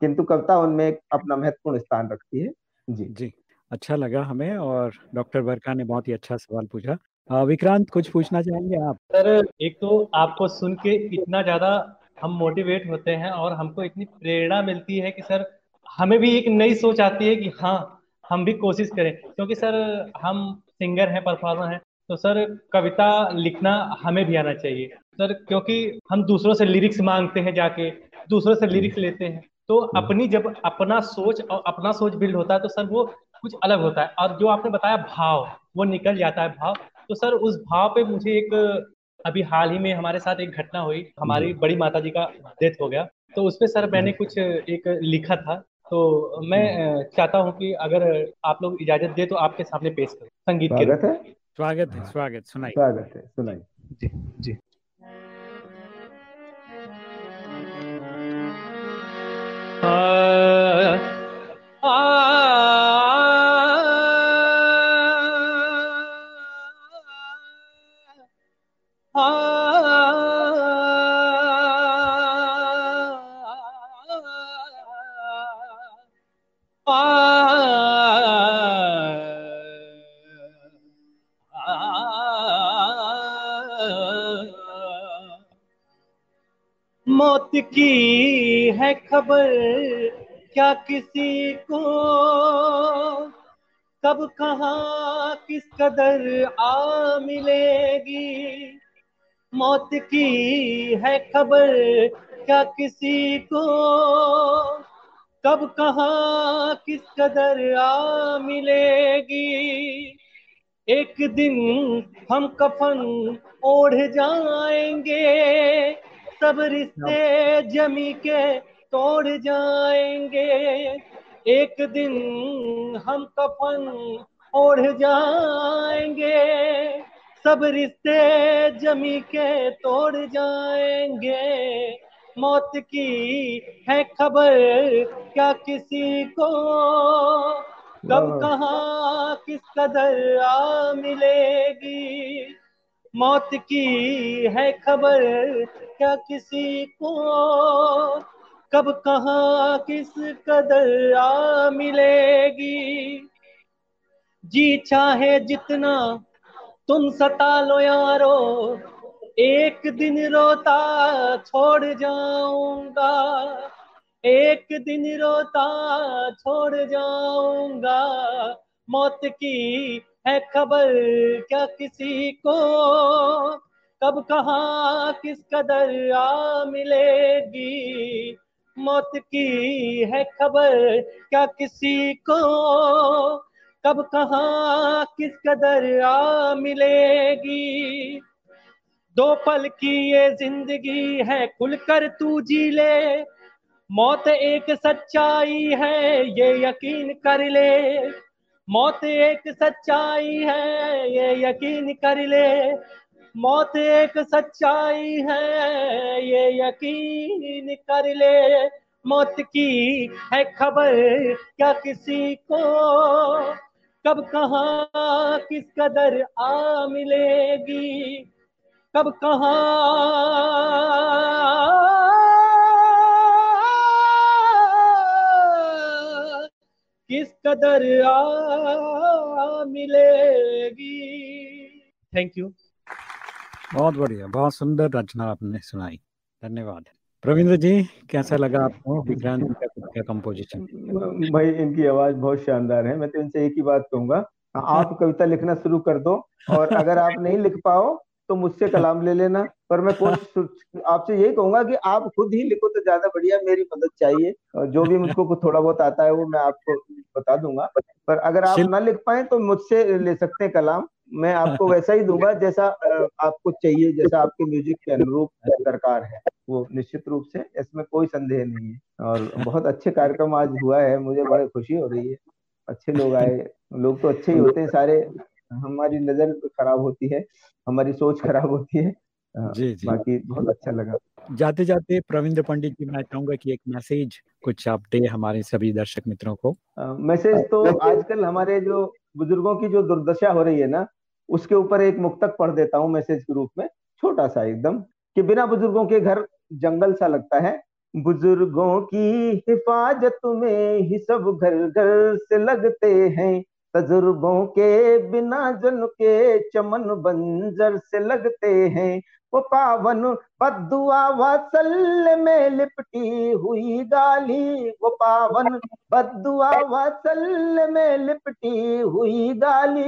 किंतु कविता उनमें अपना महत्वपूर्ण स्थान रखती है। जी। जी। अच्छा लगा हमें और डॉक्टर बरका ने बहुत ही अच्छा सवाल पूछा। विक्रांत कुछ पूछना चाहेंगे आप? सर एक तो आपको सुन के इतना ज़्यादा हम मोटिवेट होते हैं और हमको इतनी प्रेरणा मिलती है कि सर हमें भी एक नई सोच आती है कि हाँ हम भी कोशिश करें क्योंकि सर हम सिंगर हैं परफॉर्मर हैं तो सर कविता लिखना हमें भी आना चाहिए। सर क्योंकि हम दूसरों से लिरिक्स मांगते हैं जाके दूसरों से लिरिक्स लेते हैं तो अपनी जब अपना सोच और अपना सोच बिल्ड होता है तो सर वो कुछ अलग होता है। और जो आपने बताया भाव वो निकल जाता है भाव। तो सर उस भाव पे मुझे एक अभी हाल ही में हमारे साथ एक घटना हुई हमारी बड़ी माता जी का डेथ हो गया। तो उस पर सर मैंने कुछ एक लिखा था तो मैं चाहता हूँ कि अगर आप लोग इजाज़त दे तो आपके सामने पेश करें। संगीत के स्वागत है। स्वागत है स्वागत सुनाई स्वागत है सुनाई जी जी। आ, आ, की है खबर क्या किसी को? कब, कहा, किस कदर आ मिलेगी? मौत की है खबर क्या किसी को? कब, कहा, किस कदर आ मिलेगी? एक दिन हम कफन ओढ़ जाएँगे। सब रिश्ते जमी के तोड़ जाएँगे। एक दिन हम कफन ओढ़ जाएँगे। सब रिश्ते जमी के तोड़ जाएँगे। मौत की है खबर क्या किसी को? कब कहाँ किस कदर आ मिलेगी? मौत की है खबर क्या किसी को? कब, कहा, किस कदर आ मिलेगी? जी चाहे जितना तुम सता लो यारो, एक दिन रोता छोड़ जाऊँगा। एक दिन रोता छोड़ जाऊँगा। मौत की है खबर क्या किसी को? कब, कहा, किस कदर आ मिलेगी? मौत की है खबर क्या किसी को? कब, कहा, किस कदर आ मिलेगी? दो पल की ये ज़िंदगी है, खुलकर तू जी ले। मौत एक सच्चाई है, ये यकीन कर ले। मौत एक सच्चाई है, ये यकीन कर ले। मौत एक सच्चाई है, ये यकीन कर ले। मौत की है खबर क्या किसी को? कब, कहाँ, किस कदर आ मिलेगी? कब, कहाँ किस कदर आ मिलेगी? थैंक यू बहुत बढ़िया बहुत सुंदर रचना आपने सुनाई। धन्यवाद। रविंद्र जी कैसा लगा आपको विक्रांत का कंपोजिशन भाई इनकी आवाज़ बहुत शानदार है मैं तो इनसे एक ही बात कहूँगा। आप कविता लिखना शुरू कर दो और अगर आप नहीं लिख पाओ तो मुझसे कलाम ले लेना। पर मैं कोशिश *laughs* आपसे यही कहूँगा कि आप खुद ही लिखो तो ज़्यादा बढ़िया मेरी मदद चाहिए। और जो भी मुझको कुछ थोड़ा बहुत आता है वो मैं आपको बता दूँगा। पर अगर आप ना लिख पाए तो मुझसे ले सकते हैं कलाम। मैं आपको *laughs* वैसा ही दूँगा जैसा आपको चाहिए जैसा आपके म्यूज़िक के अनुरूप दरकार है। वो निश्चित रूप से इसमें कोई संदेह नहीं है। और बहुत अच्छे कार्यक्रम आज हुआ है मुझे बड़ी खुशी हो रही है। अच्छे लोग आए लोग तो अच्छे ही होते हैं सारे। हमारी नज़र खराब होती है हमारी सोच खराब होती है। जी जी। बाकी बहुत अच्छा लगा। जाते जाते प्रवींद्र पंडित जी मैं चाहूँगा कि एक मैसेज कुछ आप दे हमारे सभी दर्शक मित्रों को। मैसेज तो आजकल हमारे जो बुज़ुर्गों की जो दुर्दशा हो रही है ना उसके ऊपर एक मुक्तक पढ़ देता हूँ मैसेज के रूप में छोटा सा एकदम कि बिना बुज़ुर्गों के घर जंगल सा लगता है। बुज़ुर्गों की हिफाजत में ही सब घर घर से लगते हैं। तजुर्बों के बिना जन के चमन बंजर से लगते हैं। वो पावन बदुआ वात्सल्य में लिपटी हुई गाली। वो पावन बदुआ वात्सल्य में लिपटी हुई गाली।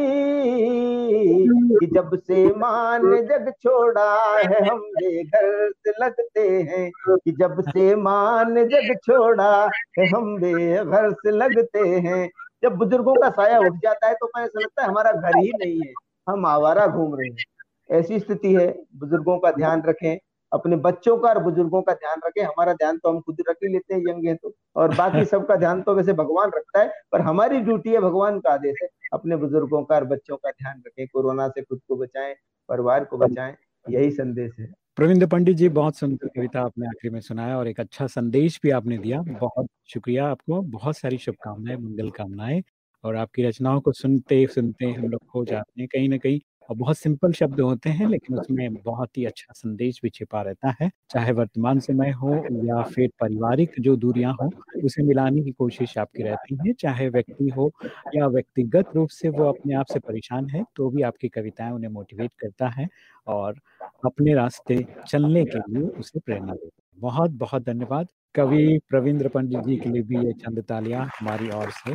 जब से मान जग छोड़ा है हम बेघर से लगते हैं। कि जब से मान जग छोड़ा है हम बेघर से लगते हैं। जब बुज़ुर्गों का साया उठ जाता है तो मैं लगता है हमारा घर ही नहीं है, हम आवारा घूम रहे हैं। ऐसी स्थिति है बुज़ुर्गों का ध्यान रखें अपने बच्चों का और बुज़ुर्गों का ध्यान रखें। हमारा ध्यान तो हम खुद रख ही लेते हैं यंग है तो। और बाकी *laughs* सबका ध्यान तो वैसे भगवान रखता है पर हमारी ड्यूटी है भगवान का आदेश है अपने बुज़ुर्गों का और बच्चों का ध्यान रखें कोरोना से खुद को बचाएँ परिवार को बचाएँ यही संदेश है। प्रविंद पंडित जी बहुत सुंदर कविता आपने आखिरी में सुनाया और एक अच्छा संदेश भी आपने दिया। बहुत शुक्रिया आपको बहुत सारी शुभकामनाएँ मंगल कामनाएँ और आपकी रचनाओं को सुनते सुनते हम लोग खो जाते हैं कहीं ना कहीं। और बहुत सिंपल शब्द होते हैं, लेकिन उसमें बहुत ही अच्छा संदेश भी छिपा रहता है। चाहे वर्तमान समय हो या फिर पारिवारिक जो दूरियाँ हो, उसे मिलाने की कोशिश आपकी रहती है। चाहे व्यक्ति हो या व्यक्तिगत रूप से वो अपने आप से परेशान है तो भी आपकी कविताएँ उन्हें मोटिवेट करता है और अपने रास्ते चलने के लिए उसे प्रेरणा देता है। बहुत बहुत धन्यवाद। कवि प्रविंद्र पंडित जी के लिए भी ये चंद तालियाँ हमारी ओर से।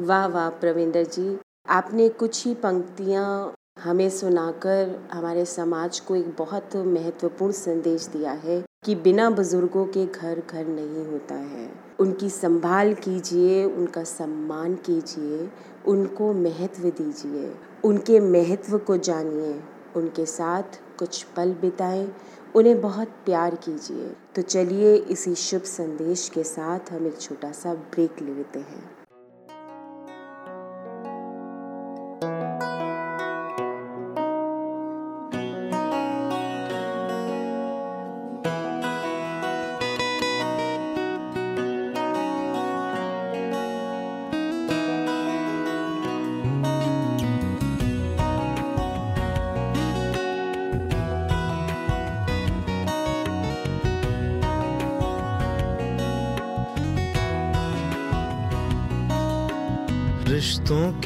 वाह वाह, प्रविंदर जी। आपने कुछ ही पंक्तियाँ हमें सुनाकर हमारे समाज को एक बहुत महत्वपूर्ण संदेश दिया है कि बिना बुज़ुर्गों के घर घर नहीं होता है। उनकी संभाल कीजिए, उनका सम्मान कीजिए, उनको महत्व दीजिए। उनके महत्व को जानिए, उनके साथ कुछ पल बिताएँ, उन्हें बहुत प्यार कीजिए। तो चलिए इसी शुभ संदेश के साथ हम एक छोटा सा ब्रेक ले लेते हैं।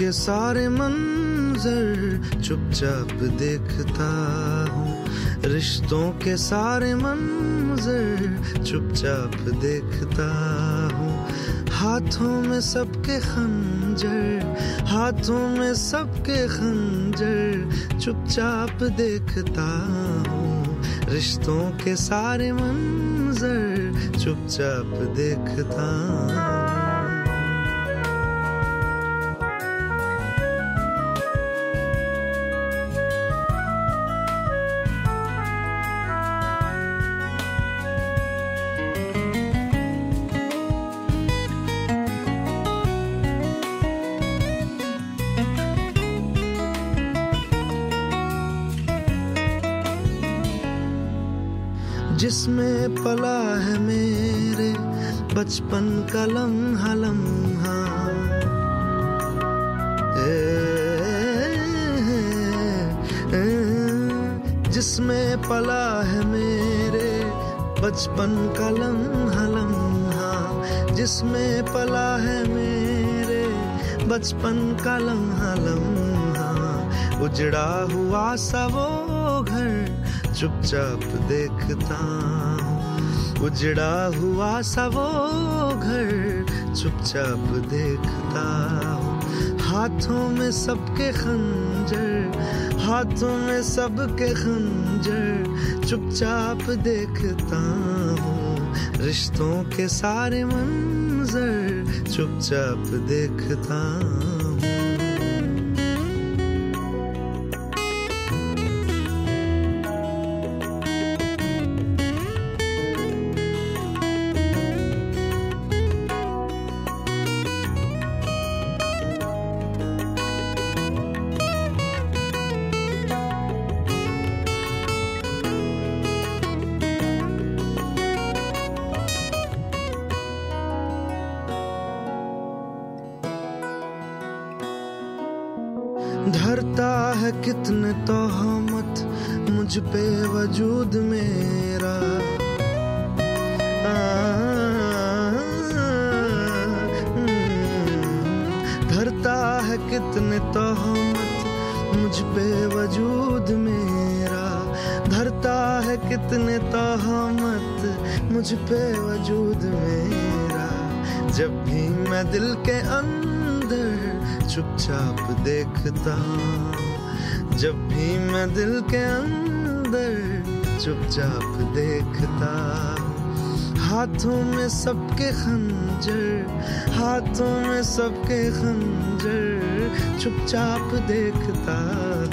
के सारे मंजर चुपचाप देखता हूँ। रिश्तों के सारे मंजर चुपचाप देखता हूँ। हाथों में सबके खंजर, हाथों में सबके खंजर चुपचाप देखता हूँ। रिश्तों के सारे मंजर चुपचाप देखता हूँ। बचपन का लम्हा लम्हा। जिसमें पला है मेरे, बचपन का लम्हा लम्हा। जिसमें पला है मेरे, बचपन का लम्हा लम्हा। उजड़ा हुआ सा वो घर, चुपचाप देखता उजड़ा हुआ सा वो घर चुपचाप देखता हाथों में सबके खंजर, हाथों में सबके खंजर चुपचाप देखता हूँ। रिश्तों के सारे मंजर चुपचाप देखता हूँ। में सबके खंजर, हाथों में सबके खंजर, चुपचाप देखता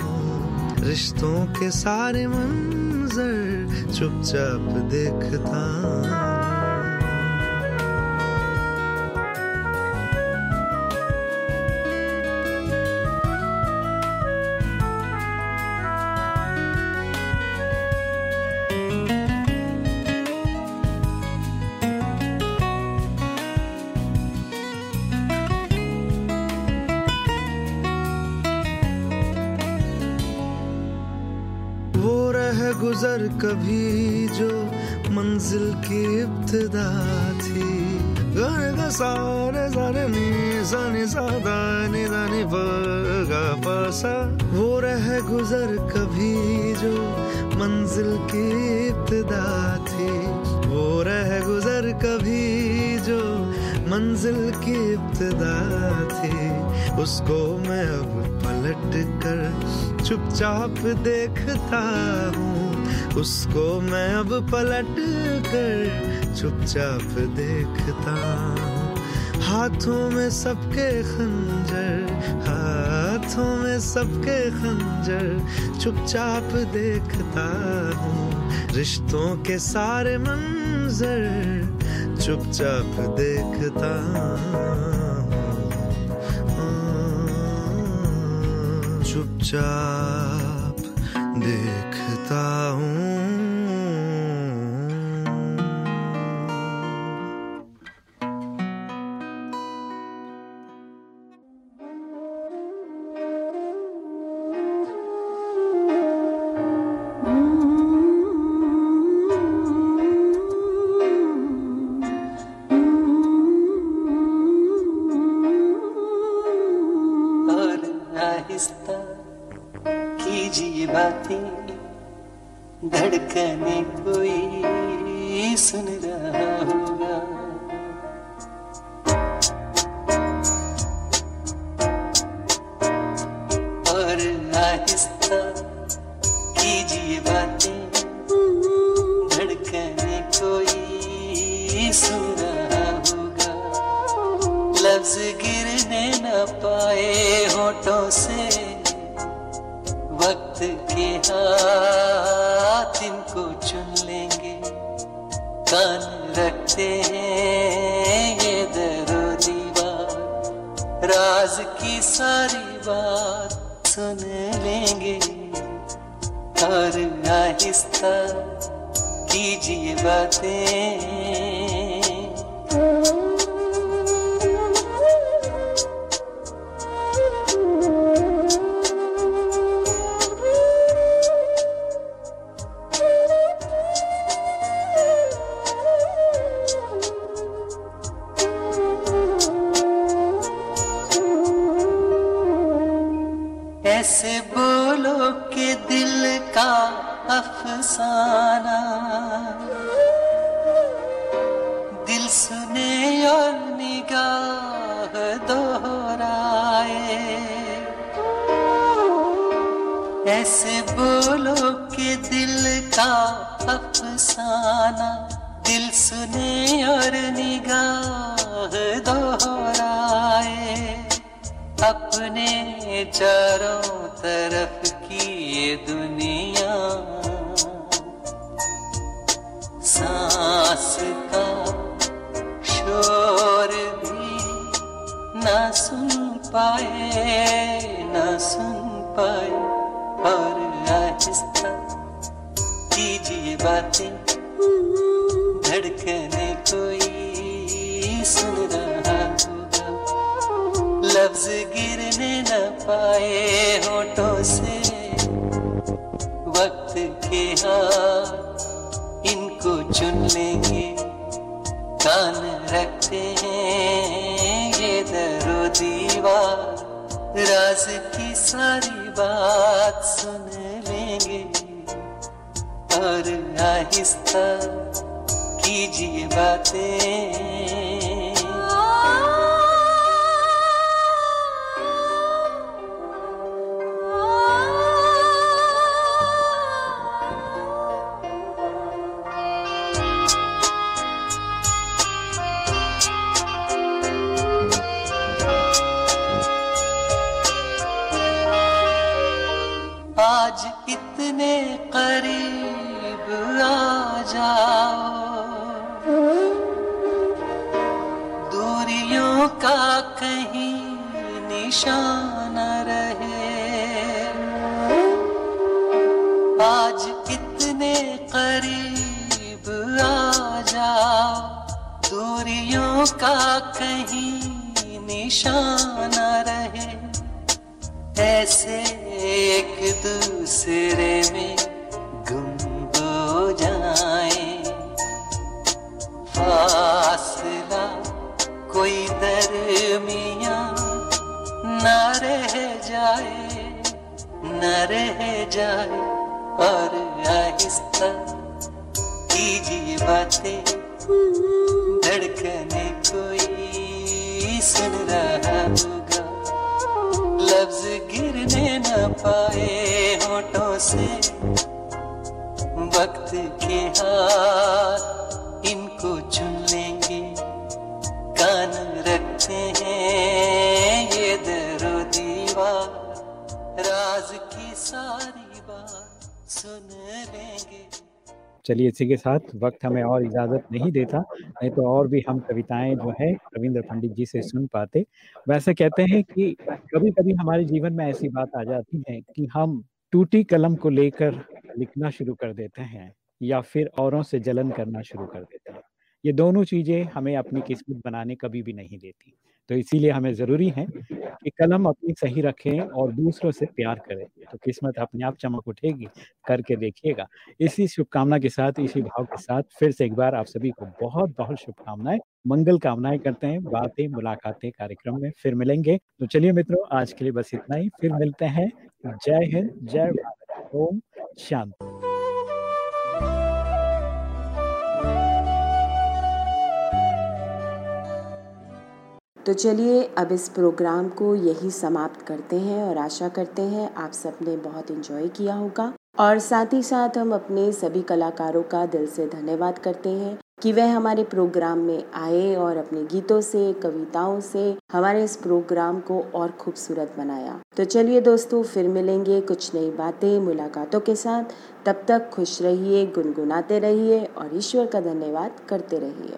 हूँ। रिश्तों के सारे मंजर, चुपचाप देखता हूँ। सा वो रह गुजर कभी जो मंजिल की इब्तदा थी। वो रह गुजर कभी जो मंजिल की इब्तदा थी। उसको मैं अब पलट कर चुपचाप देखता हूँ। उसको मैं अब पलट कर चुपचाप देखता हूँ। हाथों में सबके खंजर हाँ हाथों में सबके खंजर चुपचाप देखता हूँ। रिश्तों के सारे मंजर चुपचाप देखता हूँ। चुपचाप देखता हूँ। कान रखते हैं ये दरो दीवार राज की सारी बात सुन लेंगे। और आहिस्ता कीजिए बातें। इतने करीब आ जाओ। दूरियों का कहीं निशान रहे। आज कितने करीब आ जाओ। दूरियों का कहीं निशान रहे। ऐसे एक दूसरे में गुम हो जाए। फासला कोई दरमिया न रह जाए, न रह जाए। और आहिस्ता कीजिए बातें, धड़कने कोई सुन रहा होगा। लफ्ज गिरने न पाए होठों से। वक्त के हाथ इनको चुन लेंगे। कान रखते हैं ये दरो दीवार राज की सारी बात सुन लेंगे। चलिए इसी के साथ वक्त हमें और इजाज़त नहीं देता, नहीं तो और भी हम कविताएँ जो है रविंद्र पंडित जी से सुन पाते। वैसे कहते हैं कि कभी कभी हमारे जीवन में ऐसी बात आ जाती है कि हम टूटी कलम को लेकर लिखना शुरू कर देते हैं या फिर औरों से जलन करना शुरू कर देते हैं। ये दोनों चीज़ें हमें अपनी किस्मत बनाने कभी भी नहीं देती। तो इसीलिए हमें ज़रूरी है कि कलम अपनी सही रखें और दूसरों से प्यार करें। तो किस्मत अपने आप चमक उठेगी, करके देखिएगा। इसी शुभकामना के साथ, इसी भाव के साथ फिर से एक बार आप सभी को बहुत बहुत शुभकामनाएँ, मंगल कामनाएँ करते हैं, बातें, मुलाकातें, कार्यक्रम में फिर मिलेंगे। तो चलिए मित्रों, आज के लिए बस इतना ही। फिर मिलते हैं। जय हिंद, जय भारत। ओम शांति। तो चलिए अब इस प्रोग्राम को यही समाप्त करते हैं और आशा करते हैं आप सबने बहुत इन्जॉय किया होगा। और साथ ही साथ हम अपने सभी कलाकारों का दिल से धन्यवाद करते हैं कि वह हमारे प्रोग्राम में आए और अपने गीतों से, कविताओं से हमारे इस प्रोग्राम को और खूबसूरत बनाया। तो चलिए दोस्तों, फिर मिलेंगे कुछ नई बातें मुलाकातों के साथ। तब तक खुश रहिए, गुनगुनाते रहिए और ईश्वर का धन्यवाद करते रहिए।